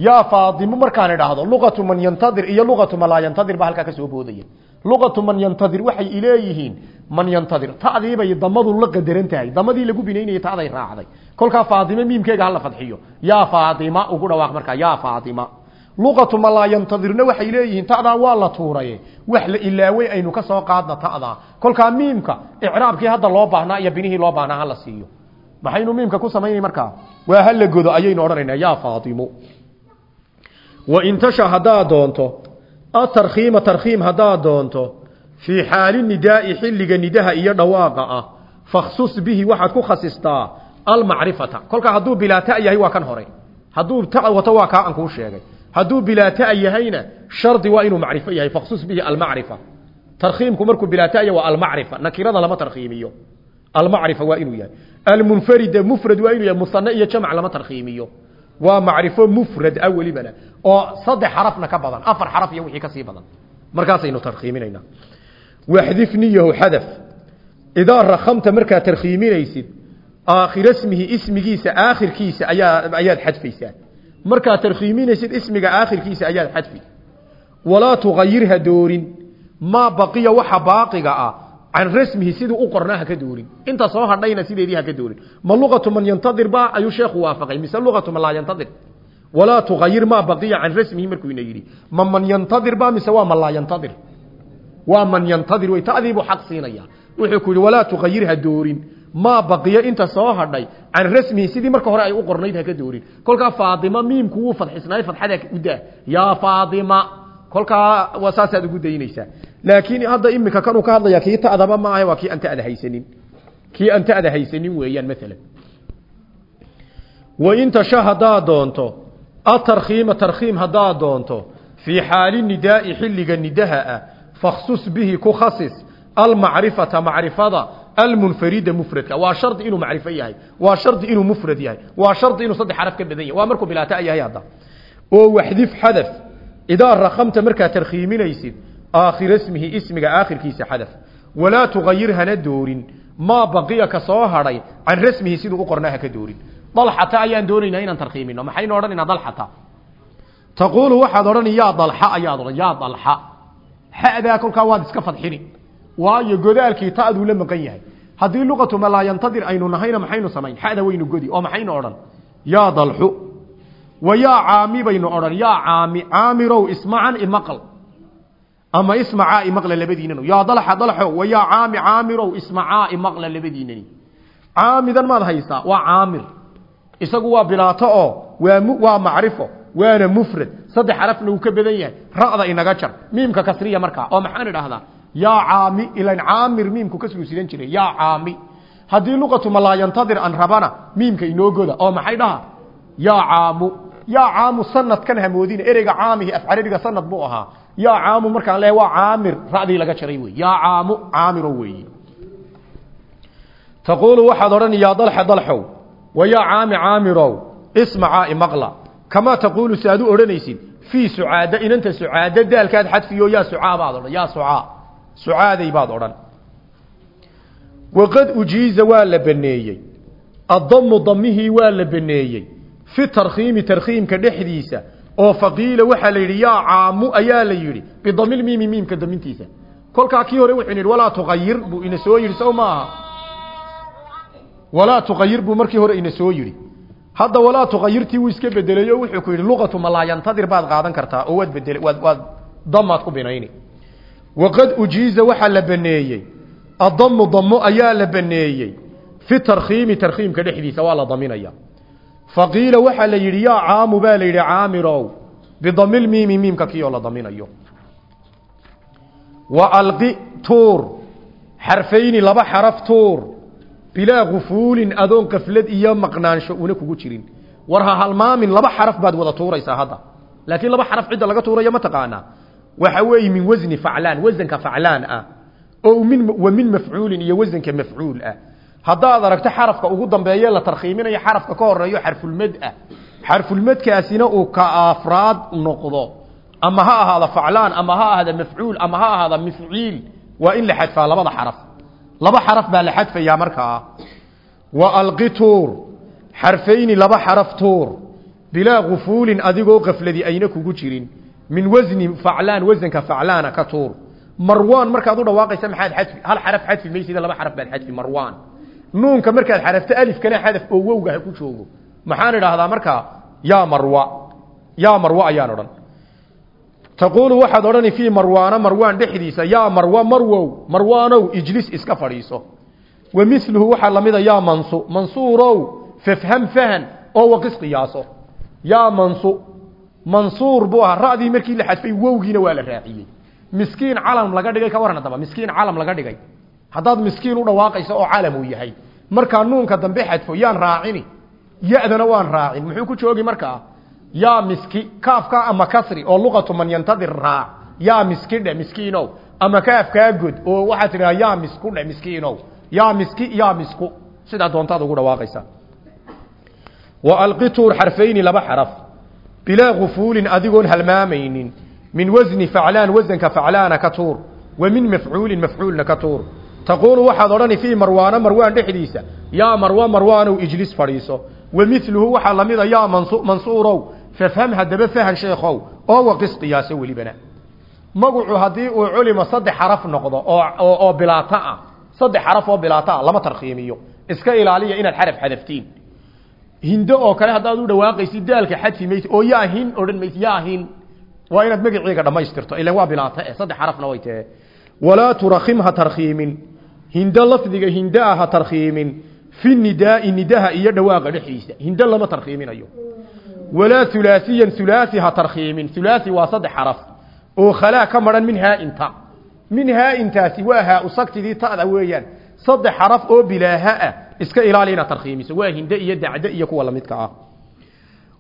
Yaa faatimo markaan idhaahdo luqatu man yantadir iyo luqatu man laa yantadir baa halkaa ka soo boodaya. Luqatu man yantadir waxay ileeyihiin man yantadir. Ta'diibay damadu la qadaran tahay damadii lagu binaynayay ta'day raacday kolkaa faatime miimkeega hala fadxiyo. Yaa faatima ugu dhawaaq markaa yaa faatima luqatu man laa yantadirna waxay leeyihiin ta'daa waa la tuuray wax la ilaaway aynu ka soo qaadna ta'daa. Kolkaa miimka icraabkii hadda loo baahnaa iyo binihii loo baahnaa hala siiyo. Maxaynu miimka ku samaynay markaa waa hala godo ayaynu odhanaynaa yaa faatimo wain tasha haddaad doonto atarkhiima tarkhiim haddaad doonto fii xaali nidaa'i xilliga nidaha iyo dhawaaqa ah fakhsus bihi waxaad ku khasistaa almacrifata. Kolkaa hadduu bilaa yahay waa kan hore hadduu ta wato waa kaa aan kuu sheegay hadduu bilaa ta yahayna shardi waa inuu macrifo yahay. Fakhsus bihi almacrifa. Tarkhiimku markuu bilaa ta waa almacrifa. Nakirada lama tarkhiimiyo. Almacrifa waa inuu yahay. Almunfarida mufrad waa inuu yahay. Musane iyo jamc lama tarkhiimiyo. Waa macrifo mufrad ah welibana oo saddex xarafna ka badan. Afar xaraf iyo wixii ka sii badan. Markaasaynu tarkhiiminaynaa. Waxdif niyahu xadaf. Idaa rakhamta markaad tarkhiiminaysid aakhira ismihi ismigiisa aakhirkiisa ayaa ayaad xadfaysaa markaad tarkhiiminaysid ismiga aakhirkiisa ayaad xadfi. Walaa tugayirha doorin. Maa baqiya waxa baaqiga ah. Can rasmihi siduu u qornaa haka doorin. Inta soo hadhayna sideedii haka doorin. Ma luqatu man yantadir ba ayuu sheekhu waafaqay. Mise luqatu man laa yantadir. Walaa tugayir maa baqiya can rasmihi markuu ina yidhi. Ma man yantadir ba mise waa man laa yantadir? Waa man yantadir wey ta'diibuu xaq siinaya wuxuu ku yidhi walaa tugayir ha doorin. Maa baqiya inta soo hadhay can rasmihi sidii marka hore ay u qornayd haka doorin kolkaa faatima miimku wuu fadxisnaay fadxada udaa yaa faatima kolkaa waa ugu daynaysaa laakiin hadda imika kanuu ka hadlaya kii ta'daba ma ahe waa kii aan ta'da haysanin kii aan ta'da haysanin weeyaan maalan wain tasha haddaad doonto atarkhiima tarkhiim haddaad doonto fii xaali nidaa'i xilliga nidaha ah fakhsus bihi ku khasis almacrifata macrifada almunfarida mufradka. Waa shardi inuu macrifo yahay. Waa shardi inuu mufrad yahay. Waa shardi inuu saddex xaraf ka badan yahay. Waa markuu bilaata yahay hadda. Oo waxdif xadaf. Idaa rakhamta markaad tarkhiiminaysid aakhira ismihi ismiga aakhirkiisa xadaf. Walaa tugayir hana doorin. Maa baqiya ka soo hadhay can rasmihi siduu u qornaa haka doorin. Dalxata ayaan doonaynaa inaan tarkhiimino. Maxaynu odhanaynaa dalxata? Taquulu waxaad odhani yaa dalxa ayaad odhan yaa dalxa. Xadaa kolkaa waad iska fadxini. Waayo godaalkii ta'duu la maqan yahay haddii luqatu ma laa yantadir aynu nahayna maxaynu samayn? Xada waynu godi oo maxaynu odhan? Yaa dalxu wa yaa caami baynu odhan. Yaa caami caamirow ismacan imaqal ama ismacaa imaqla labadiinanu yaa dalxa dalxo wa yaa caami caamirow ismacaa imaqla labadiinani caamidan maad haysaa waa caamir. Isagu waa bilaato oo waa waa macrifo waana mufrad. Saddex xarafna uu ka badan yahay ra'da inaga jar. Miimka kasriya markaa oo maxaan idhaahdaa yaa caami ilan caamir miimku kasuu sidan jiray. Yaa caami. Haddii luqatu ma laa yantadir an rabana miimka inoo goda oo maxay dhaha? Yaa caamu. Yaa caamu sanadkan hamoodina ereyga caamihi af carabiga sanad buu ahaa. Yaa caamu markaan leehay waa caamir ra'dii laga jaray wey yaa caamu caamiro weeye taquulu waxaad odhan yaa dalxa dalxow wa yaa caami caamirow ismacaa imaqla kamaa taquulu si aad u odhanaysid fii sucaada inanta sucaada daalkaad xadfiyo yaa sucaa baad odhan yaa sucaa sucaaday baad odhan waqad ujiiza waa la baneeyey addamu damihii waa la baneeyey fi tarkhiimi tarkhiimka dhexdiisa oo faqiila waxaa la yidhi yaa caamu ayaa la yidhi bidamil miimi miimka damintiisa kolkaa kii hore wuxuu yidhi walaa tuqayir buu ina soo yidhi sow maaha walaa tuqayir buu markii hore ina soo yidhi hadda walaa tuqayirtii wuu iska bedelay oo wuxuu ku yidhi luqatu ma laa yantadir baad qaadan oo waad bedel waad waad waqad ujiiza waxaa la baneeyey addamu damo ayaa la baneeyey fi tarkhiimi tarkhiimka dhexdiisa waa la daminaya faqiila waxaa la yidhi yaa caamu baa la yidhi caamirow bidamil miimi miimka kioo la daminayo wa alqi tuur xarfayni laba xaraf tuur bilaa gufuulin adoon kaflad iyo maqnaansho una kugu jirin war ha halmaamin laba xaraf baad wada tuuraysaa hadda laakiin laba xaraf cidda laga tuurayo ma waxa weeye min wasni faclaan wasanka faclaan ah. Oo min wa min mafcuulin iyo wasanka mafcuul ah. Haddaad aragto xarafka ugu dambeeye la tarkhiiminayo xarafka ka horeeyo xarfulmad ah. Xarfulmadkaasina uu ka afraad noqdo. Ama ha ahaada faclaan ama ha ahaada mafcuul ama ha ahaada mafciil waa in la xadfaa labada xaraf. Laba xaraf baa la xadfayaa markaa wa alqi tuur xarfayni laba xaraf tuur. Bilaa gufuulin adigoo kafladi ayna kugu jirin min wasni faclaan wasanka faclaana ka tuur. Marwaan markaad u dhawaaqaysa maxaad xadfi hal xaraf xadfi maysida laba xaraf baad xadfi marwaan nuunka markaad xarafto alifkana xadaf oo wowga ha ku joogo. Maxaan idhaahdaa markaa yaa marwa yaa marwa ayaan odhan. Taquulu waxaad odhani fii marwaana marwaan dhexdiisa yaa marwa marwow marwaanow ijlis iska fadhiiso. Wa miluhu waxaa lamida yaa mansu mansuurow fafham fahan oo waqis qiyaaso yaa mansu mansuur buu ahaa ra'dii markii la xadfay wowgiina waa la raaciyey. Miskiin calam laga dhigay ka waran haddaba miskiin calam laga dhigay. Haddaad miskiin u dhawaaqayso oo calam uu yahay markaa nuunka dambe xadfo yaan raacini. Ya-dana waan raacin. Muxuu ku joogi markaa? Yaa miski kaafka ama kasri oo luqatu man yantadir raac. Yaa miski dhe miskiinow. Ama kaafkaa god oo waxaad tidhaha yaa misku dhe miskiinow. Yaa miski yaa misku. Sidaa doontaad ugu dhawaaqaysa wa alqi tuur xarfayni laba xaraf bilaa gufuulin adigoon halmaamaynin. Min wasni faclaan wasanka faclaana ka tuur. Wa min mafcuulin mafcuulna ka tuur. Taquulu waxaad odhani fii marwaana marwaan dhexdiisa. Yaa marwa marwaanow ijlis fadhiiso. Wa miluhu waxaa lamida yaa mansuurow. Fafham haddaba fahan sheekhow. Oo waqis qiyaaso welibana. Magacu haddii uu culima saddex xaraf noqdo oo bilaato ah. Saddex xaraf oo bilaato ah lama tarkhiimiyo. Iska ilaaliya inaad xaraf xadaftiin hindo oo kale haddaad u dhawaaqaysid daalka xadfi mayse oo yaa hin odhan mayse waa inaad magaciiga dhammaystirto ilan waa bilaato eh saddex xarafna way tahe walaa turakhim ha tarkhiimin. Hindo lafdiga hindaa ha tarkhiimin. Fi nidaai nidaha iyo dhawaaqa dhexdiisa. Hindo lama tarkhiiminayo. Walaa hulaasiyan hulaasi tarkhiimin. Hulaasi waa saddex xaraf. Oo khalaa ka maran min haainta min haaintaasi waa haa usagtidii ta'da weeyaan. Saddex xaraf oo bilaaha ah iska ilaali inaad tarkhiimiso waa hinde iyo dacde iyo kuwa lamidka ah.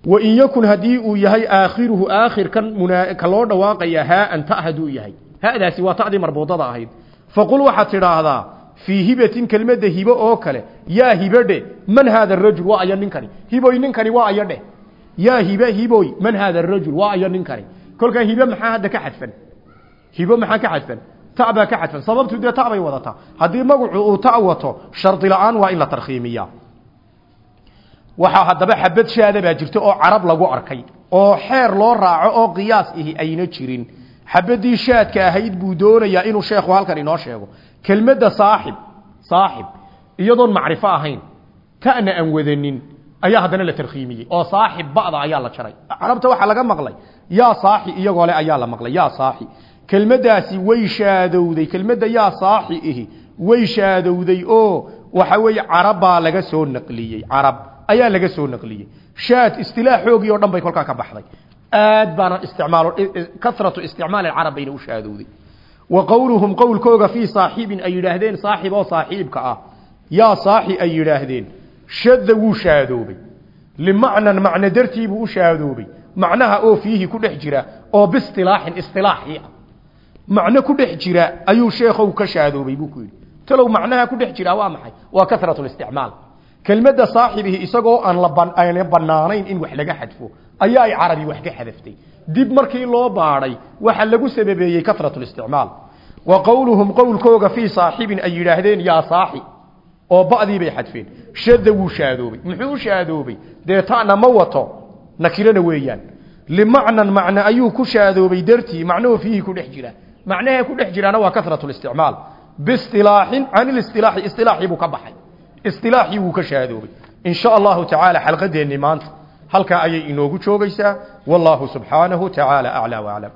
Wa in yakun haddii uu yahay aakhiruhu aakhirkan ka loo dhawaaqaya haaan ta hadduu yahay. Hadaasi waa ta'dii marbuudada ahayd. Faqul waxaad tidhaahdaa fii hibatin kelmadda hibo oo kale yaa hibadhe man haada arajul waa aya ninkani. Hiboy ninkani waa aya dheh yaa hibe hiboy man haada arajul waa aya ninkani. Kolkaa hibe maxaa hadda ka xadfan? Hibo maxaa ka xadfan ta baa ka xadfan sababtu dee ta bay wadataa. Haddii magacu uu ta wato shardi la'aan waa in la tarkhiimiyaa. Waxaa haddaba xabad shaada baa jirta oo carab lagu arkay oo xeer loo raaco oo qiyaas ihi ayna jirin. Xabadii shaadka ahayd buu doonayaa inuu sheekhu halkan inoo sheego. Kelmadda saaxib saaxib iyadoon macrifo ahayn ta'na aan wadanin ayaa haddana la tarkhiimiyey. Oo saaxib ba'da ayaa la jaray. Carabta waxaa laga maqlay yaa saaxi iyagoo le ayaa la maqlay yaa saaxi kelmaddaasi way shaadowday kelmadda yaa saaxi way shaadowday oo waxa weeye carab baa laga soo naqliyey carab ayaa laga soo naqliyey. Shaad istilaaxoogii oo dhan ka baxday. Aad baana isticmaal kasratu isticmaal alcarab bayna u shaadowday. Wa qowluhum qowlkooga fii saaxibin ay yidhaahdeen saaxib oo saaxiibka ah. Yaa saaxi ay yidhaahdeen shadda wuu shaadoobay. Limacnan macno dartii buu u shaadoobay. Macnaha oo fiihi ku dhex jira oo biistilaaxin istilaaxii ah macno ku dhex jira ayuu sheekhow ka shaadoobay buu ku yidhi. Talow macnaha ku dhex jira waa maxay? Waa kasratu listicmaal kelmadda saaxibihi isagoo aan la ayna banaanayn in wax laga xadfo ayaa ay carabi wax ka xadaftay. Dib markii loo baadhay waxa lagu sababeeyey kasratu listicmaal wa qowluhum qowlkooga fii saaxibin ay yidhaahdeen yaa saaxi oo ba'dii bay xadfeen. Shadda wuu shaadoobay. Muxuu shaadoobay? Dee ma wato? Nakirana weeyaan. Limacnan macne ayuu ku shaadoobay dartii macnuhu fiihi ku dhex jira macnaha ku dhex jiraana waa kasratu listicmaal biistilaaxin can ilistilaaxi istilaaxii buu ka baxay. Istilaaxii wuu ka shaadoobay in allahu tacaala xalqadeennii maanta halkaa ayay inoogu joogaysaa. Wallahu subxaanahu tacaala aclaa waclam